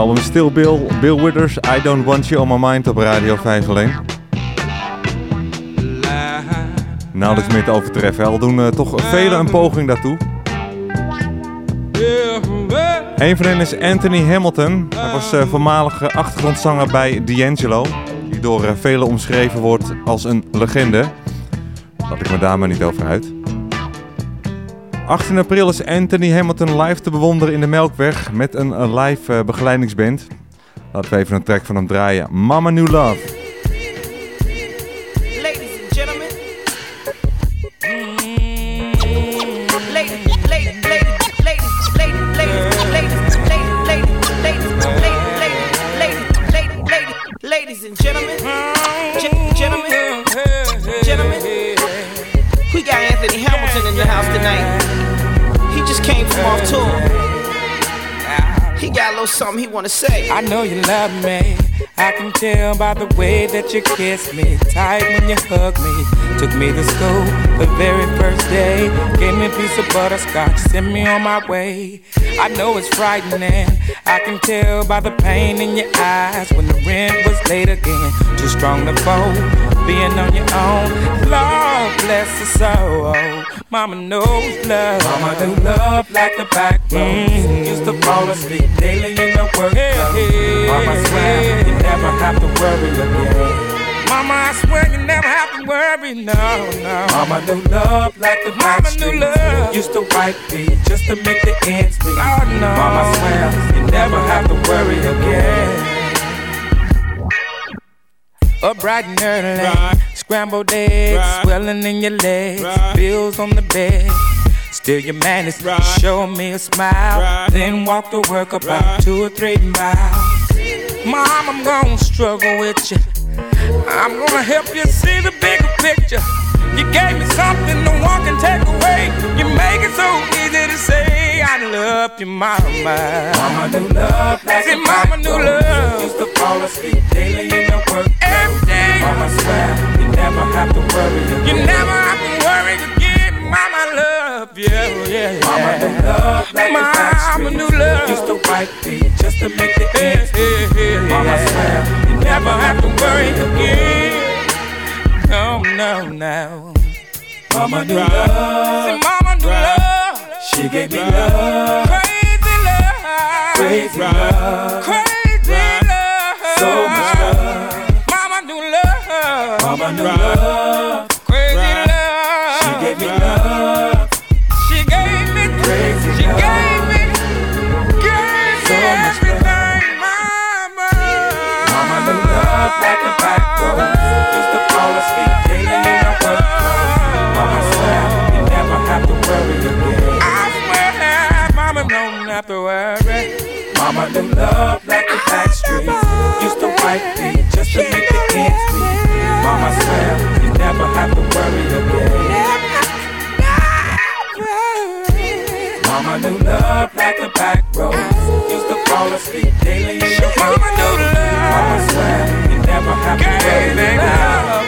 Album Still Bill, Bill Withers, I Don't Want You On My Mind op Radio 5 alleen. Nauwelijks meer te overtreffen, al doen eh, toch velen een poging daartoe. Een van hen is Anthony Hamilton. Hij was eh, voormalige achtergrondzanger bij D'Angelo. Die door eh, velen omschreven wordt als een legende. Laat ik me daar maar niet over uit. 18 april is Anthony Hamilton live te bewonderen in de Melkweg met een live eh, begeleidingsband. Laten we even een track van hem draaien. Mama New Love. I know you love me. I can tell by the way that you kiss me. Tight when you hug me. Took me to school the very first day. Gave me a piece of butterscotch. Sent me on my way. I know it's frightening. I can tell by the pain in your eyes when the rent was late again. Too strong to fold. Being on your own. Lord bless her soul. Mama knows love. Mama do love like the back roads. Mm. Used to fall asleep daily in the work. Mama I swear you never have to worry again. Mama, I swear you never have to worry, no, no. Mama do love like the back streets. Used to wipe me just to make the ends meet. Oh, no. Mama swear you never have to worry again. Up bright and early, scrambled eggs, swelling in your legs, bills on the bed. Still you managed to show me a smile, then walk to work about two or three miles. Mom, I'm gonna struggle with you. I'm gonna help you see the bigger picture. You gave me something no one can take away. You make it so easy to say I love you, mama. Mama knew love like mama knew love. Used to fall asleep daily in the work. Every day. Mama swear you never have to worry again. You never have to worry again, mama love you. Yeah, yeah. Mama knew love like a Mama knew love. Used to wipe feet just to make the ends meet. Mama swear you Never have to worry again. No, no, no. Mama knew love. Say, mama knew love. She gave me love. Crazy love. Crazy love. Crazy love. So much love. Mama knew love. Mama knew love. Have to worry again. I swear, mama don't have to worry. Mama knew love like a back. Used to wipe feet just to make the ends. Mama swear you never have to worry again. Mama knew love like a back road. Used to fall asleep daily in the. Mama swear you never have to worry Gave me love.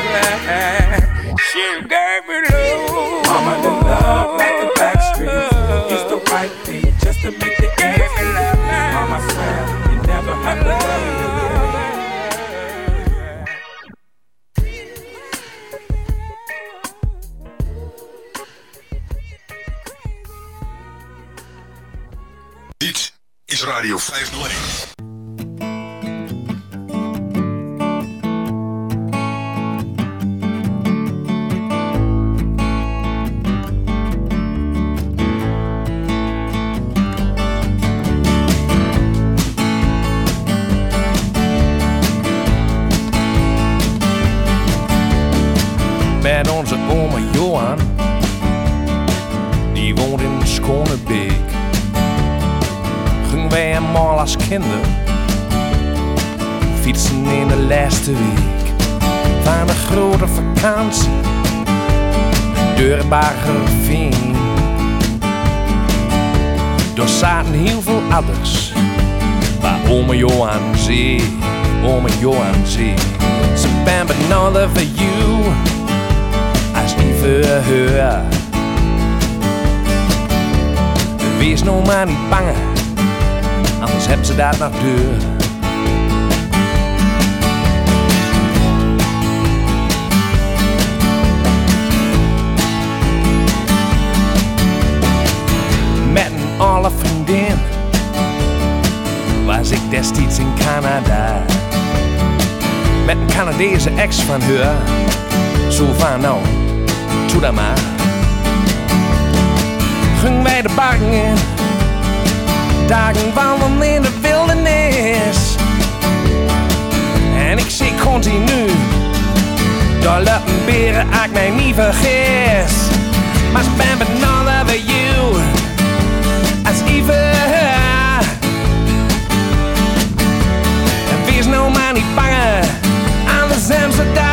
She gave me love. Mama knew love like the back streets. Used to wipe feet just to make the ends meet. Mama swear you never have to worry again. Dit is Radio 501. Schonebeek. Gingen wij eenmaal als kinderen fietsen in de laatste week van een grote vakantie door Baggerveen. Er zaten heel veel adders waar oma Johan zee, oma Johan zee. Ze ben benauwd voor you als die verheur. Wees nou maar niet bang, anders hebben ze daar naar deur. Met een alle vriendin was ik destijds in Canada. Met een Canadese ex van haar, zo van nou, doe dat maar. Gingen wij de bakken dagen wandelen in de wildernis. En ik zie continu, daar lopen beren, ik mij niet vergis. Maar ben benauwd over you, als even. En wees nou maar niet bang, anders hebben ze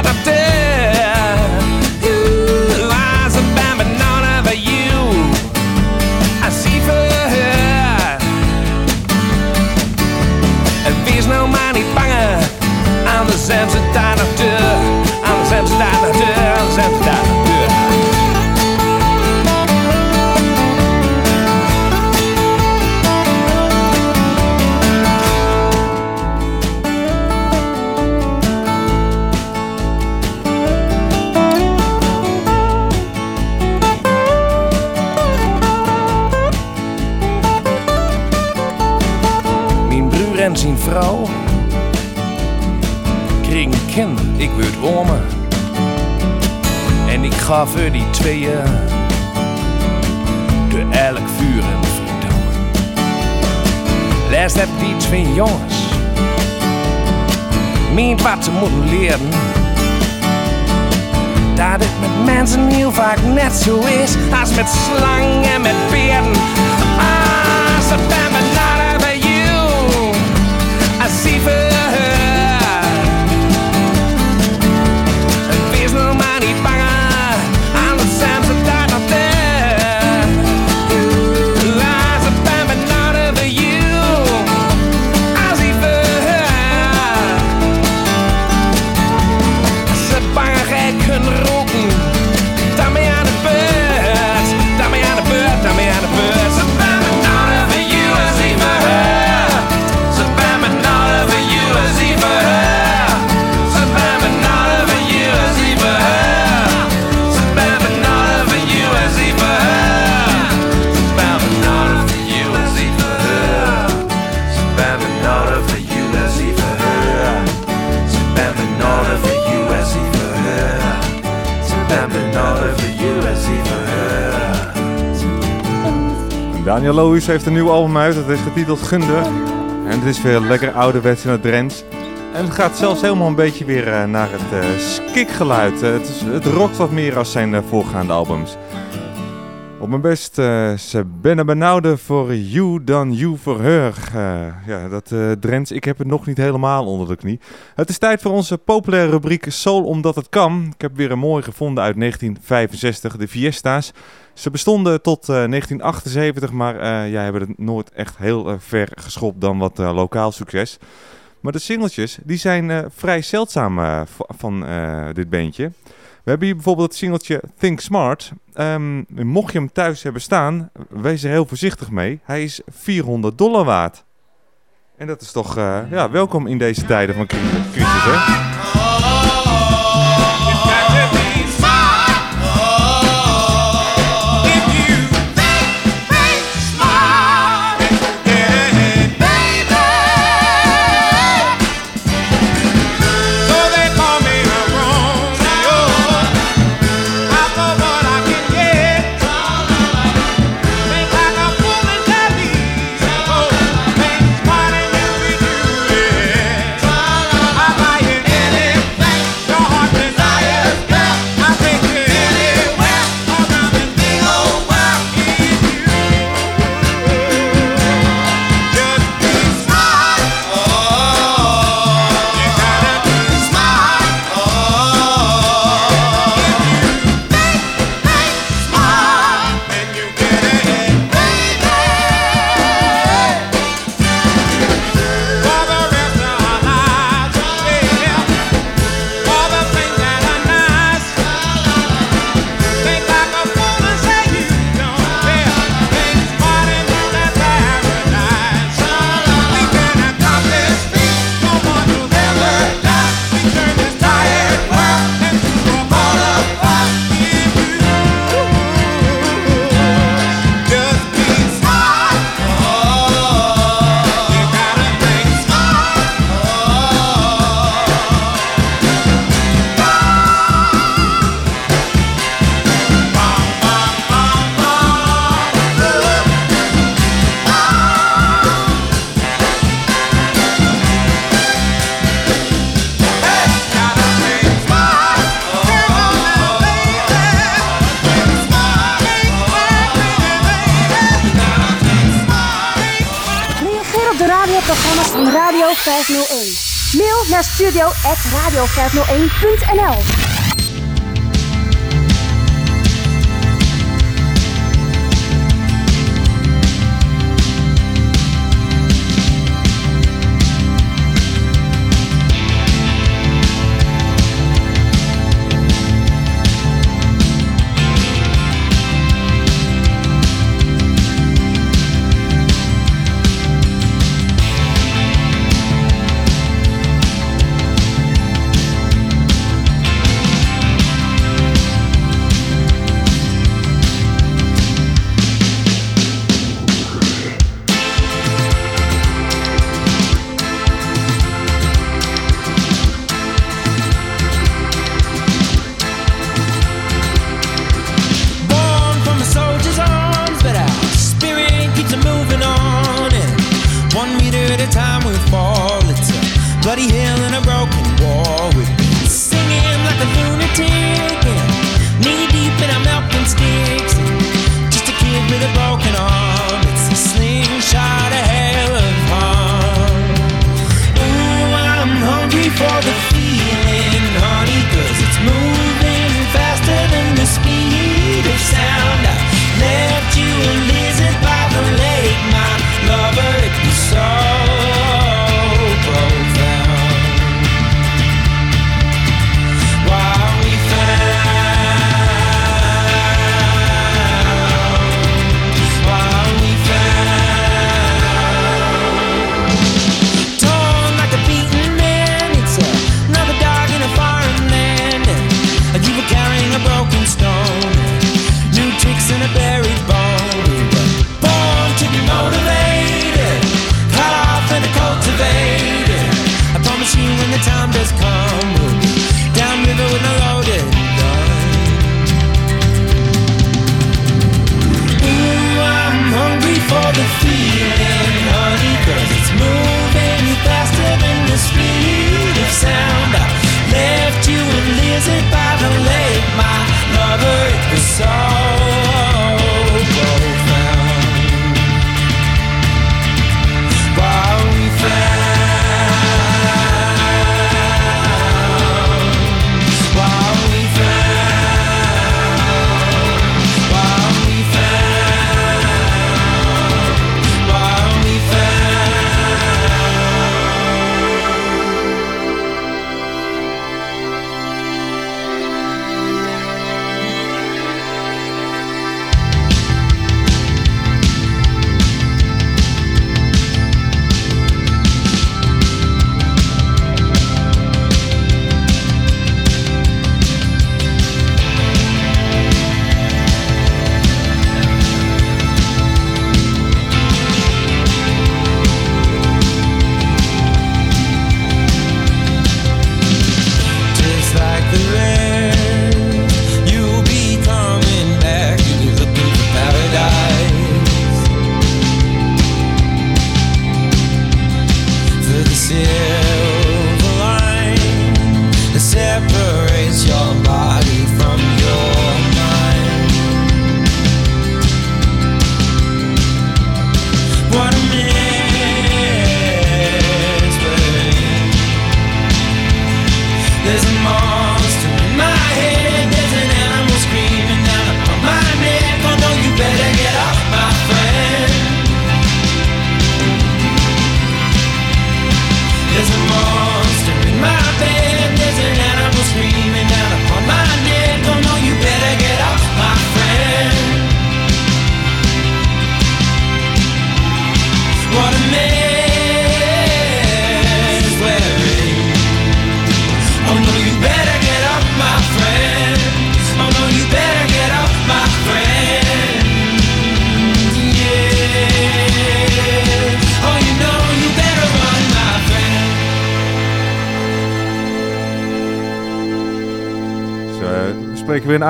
ik werd oma. En ik ga voor die tweeën door elk vuur en verdomme. Laatst heb die twee jongens meent wat ze moeten leren. Dat het met mensen heel vaak net zo is als met slangen en met beerden. Ah, ze Daniel Lohuis heeft een nieuw album uit. Dat is getiteld Gunder. En het is weer lekker ouderwets in het Drents. En het gaat zelfs helemaal een beetje weer eh, naar het eh skikgeluid. Eh, het, is, het wat meer als zijn voorgaande albums. Op mijn best, ze bennen benauwder voor you dan you voor her. Ja, dat Drents, ik heb het nog niet helemaal onder de knie. Het is tijd voor onze populaire rubriek Soul omdat het kan. Ik heb weer een mooi gevonden uit 1965, de Fiesta's. Ze bestonden tot eh, 1978, maar eh ja, hebben het nooit echt heel eh, ver geschopt dan wat eh, lokaal succes. Maar de singeltjes, die zijn eh, vrij zeldzaam eh, van eh, dit bandje. We hebben hier bijvoorbeeld het singeltje Think Smart. Ehm, mocht je hem thuis hebben staan, wees er heel voorzichtig mee. Hij is 400 dollar waard. En dat is toch eh, ja, welkom in deze tijden van cri- crisis, hè? Cardinal aim. the time does come.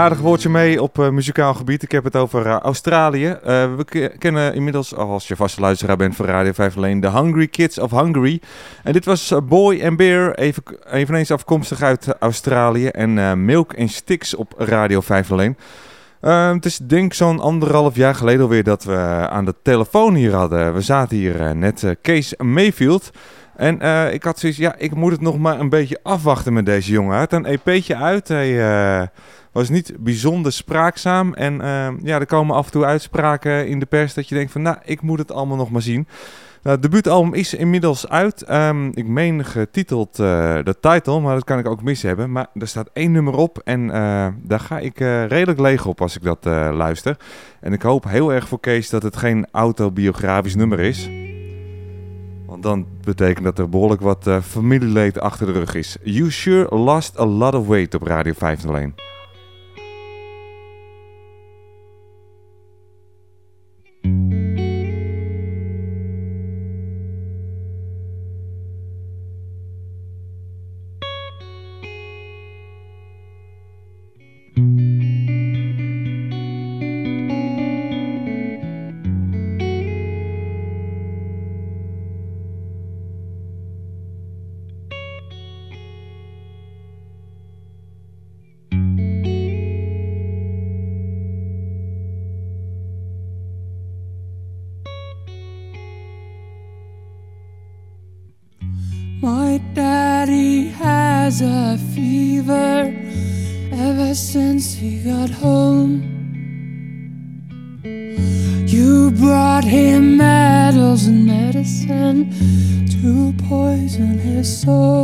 Aardig woordje mee op eh, muzikaal gebied. Ik heb het over eh, Australië. Eh, we ke- kennen inmiddels, als je vaste luisteraar bent van Radio 5 alleen, de Hungry Kids of Hungary. En dit was Boy and Bear, even, eveneens afkomstig uit Australië. En Milk and Sticks op Radio 5 alleen. Eh, het is denk ik zo'n anderhalf jaar geleden alweer dat we aan de telefoon hier hadden. We zaten hier net Kees Mayfield. En ik had zoiets, ja, ik moet het nog maar een beetje afwachten met deze jongen. Hij had een EP'tje uit. Hij was niet bijzonder spraakzaam. En eh, ja, er komen af en toe uitspraken in de pers dat je denkt van, nou, ik moet het allemaal nog maar zien. Nou, het debuutalbum is inmiddels uit. Ehm, ik meen getiteld eh, de title, maar dat kan ik ook mis hebben. Maar er staat één nummer op en eh, daar ga ik eh, redelijk leeg op als ik dat luister. En ik hoop heel erg voor Kees dat het geen autobiografisch nummer is. Want dan betekent dat er behoorlijk wat familieleed achter de rug is. You sure lost a lot of weight op Radio 501. A fever ever since he got home. You brought him medals and medicine to poison his soul.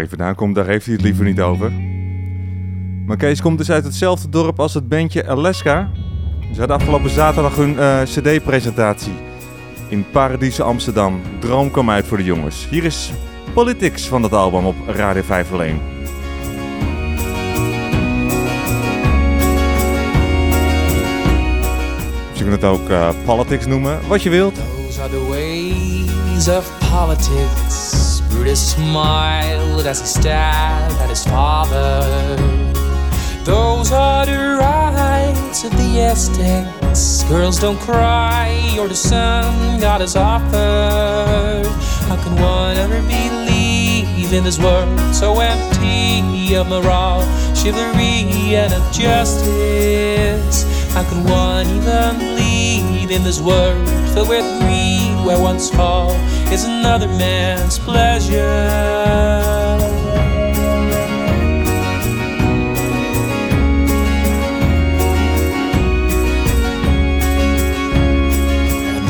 Hij vandaan komt, daar heeft hij het liever niet over. Maar Kees komt dus uit hetzelfde dorp als het bandje Alaska. Ze hadden afgelopen zaterdag hun eh, cd-presentatie in Paradiso Amsterdam. Droom kwam uit voor de jongens. Hier is Politics van dat album op Radio 501. Of je kunt het ook eh, politics noemen, wat je wilt. Those are the ways of politics. Brutus smiled as he stabbed at his father. Those are the rights of the Aztecs. Girls don't cry, or the sun God has offered. How can one ever believe in this world so empty of morale, chivalry, and of justice? How can one even believe in this world filled with greed, where once fall is another man's pleasure?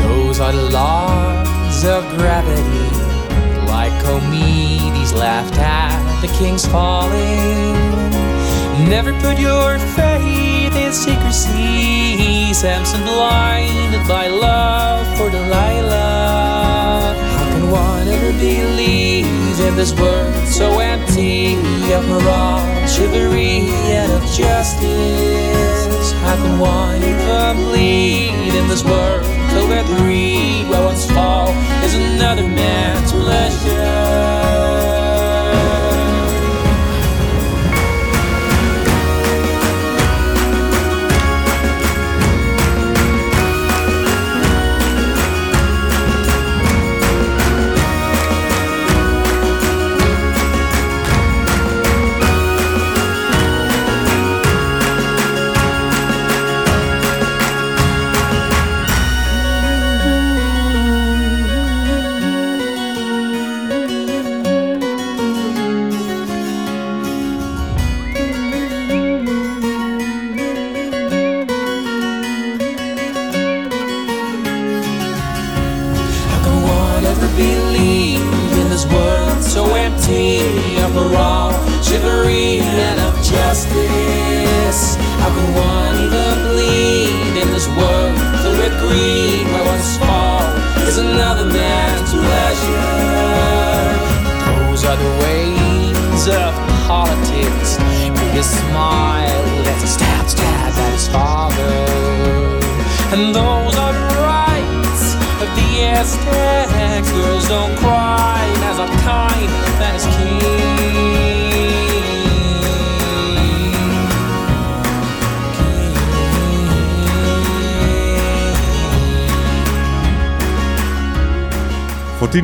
Those are the laws of gravity. Like Comedes laughed at the king's falling. Never put your faith in secrecy. Samson blinded by love for Delilah. One ever believe in this world so empty of morale, chivalry, and of justice? How can one believe in this world filled with greed, where one's fall is another man's pleasure?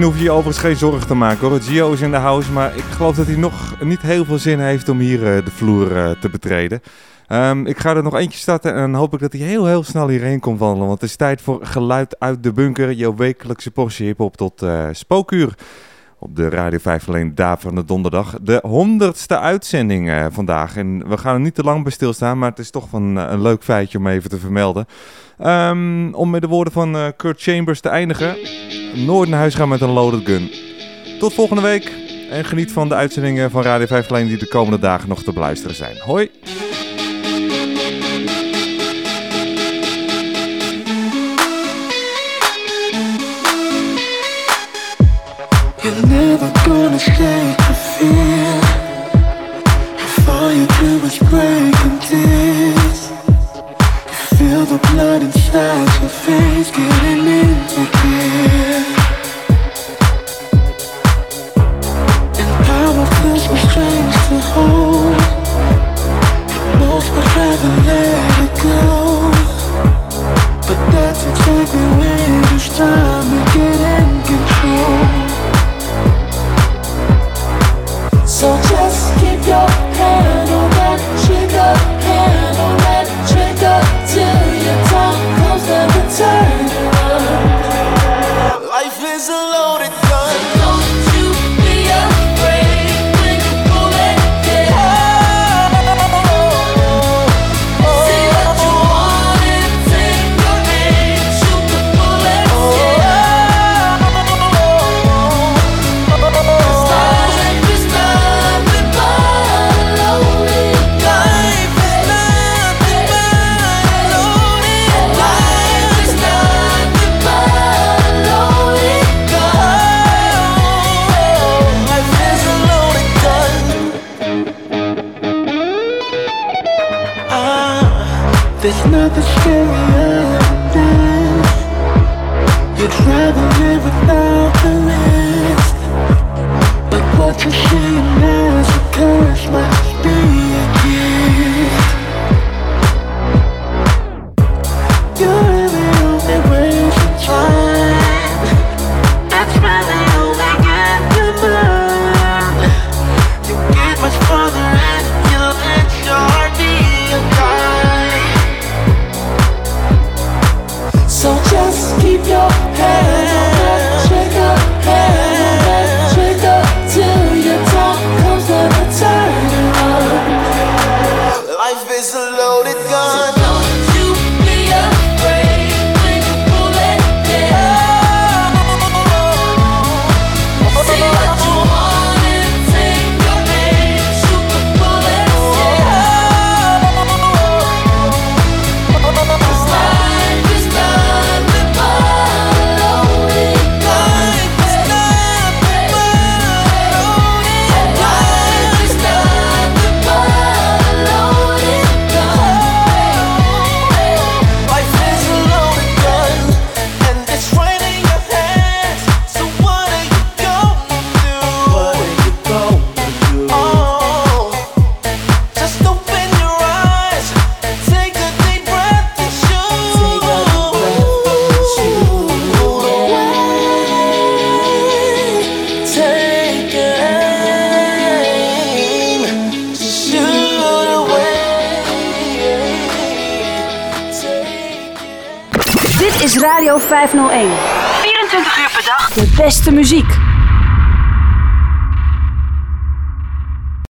Hoef je je overigens geen zorgen te maken hoor. Gio is in de house, maar ik geloof dat hij nog niet heel veel zin heeft om hier eh, de vloer eh, te betreden. Ehm, ik ga er nog eentje starten en hoop ik dat hij heel heel snel hierheen komt wandelen. Want het is tijd voor Geluid uit de Bunker, jouw wekelijkse portie hip-hop tot eh, spookuur. Op de Radio 5 alleen Daverende Donderdag. De honderdste uitzending eh, vandaag. En we gaan er niet te lang bij stilstaan, maar het is toch van, eh, een leuk feitje om even te vermelden. Ehm, om met de woorden van eh, Kurt Chambers te eindigen. Nooit naar huis gaan met een loaded gun. Tot volgende week. En geniet van de uitzendingen van Radio 5 alleen die de komende dagen nog te beluisteren zijn. Hoi!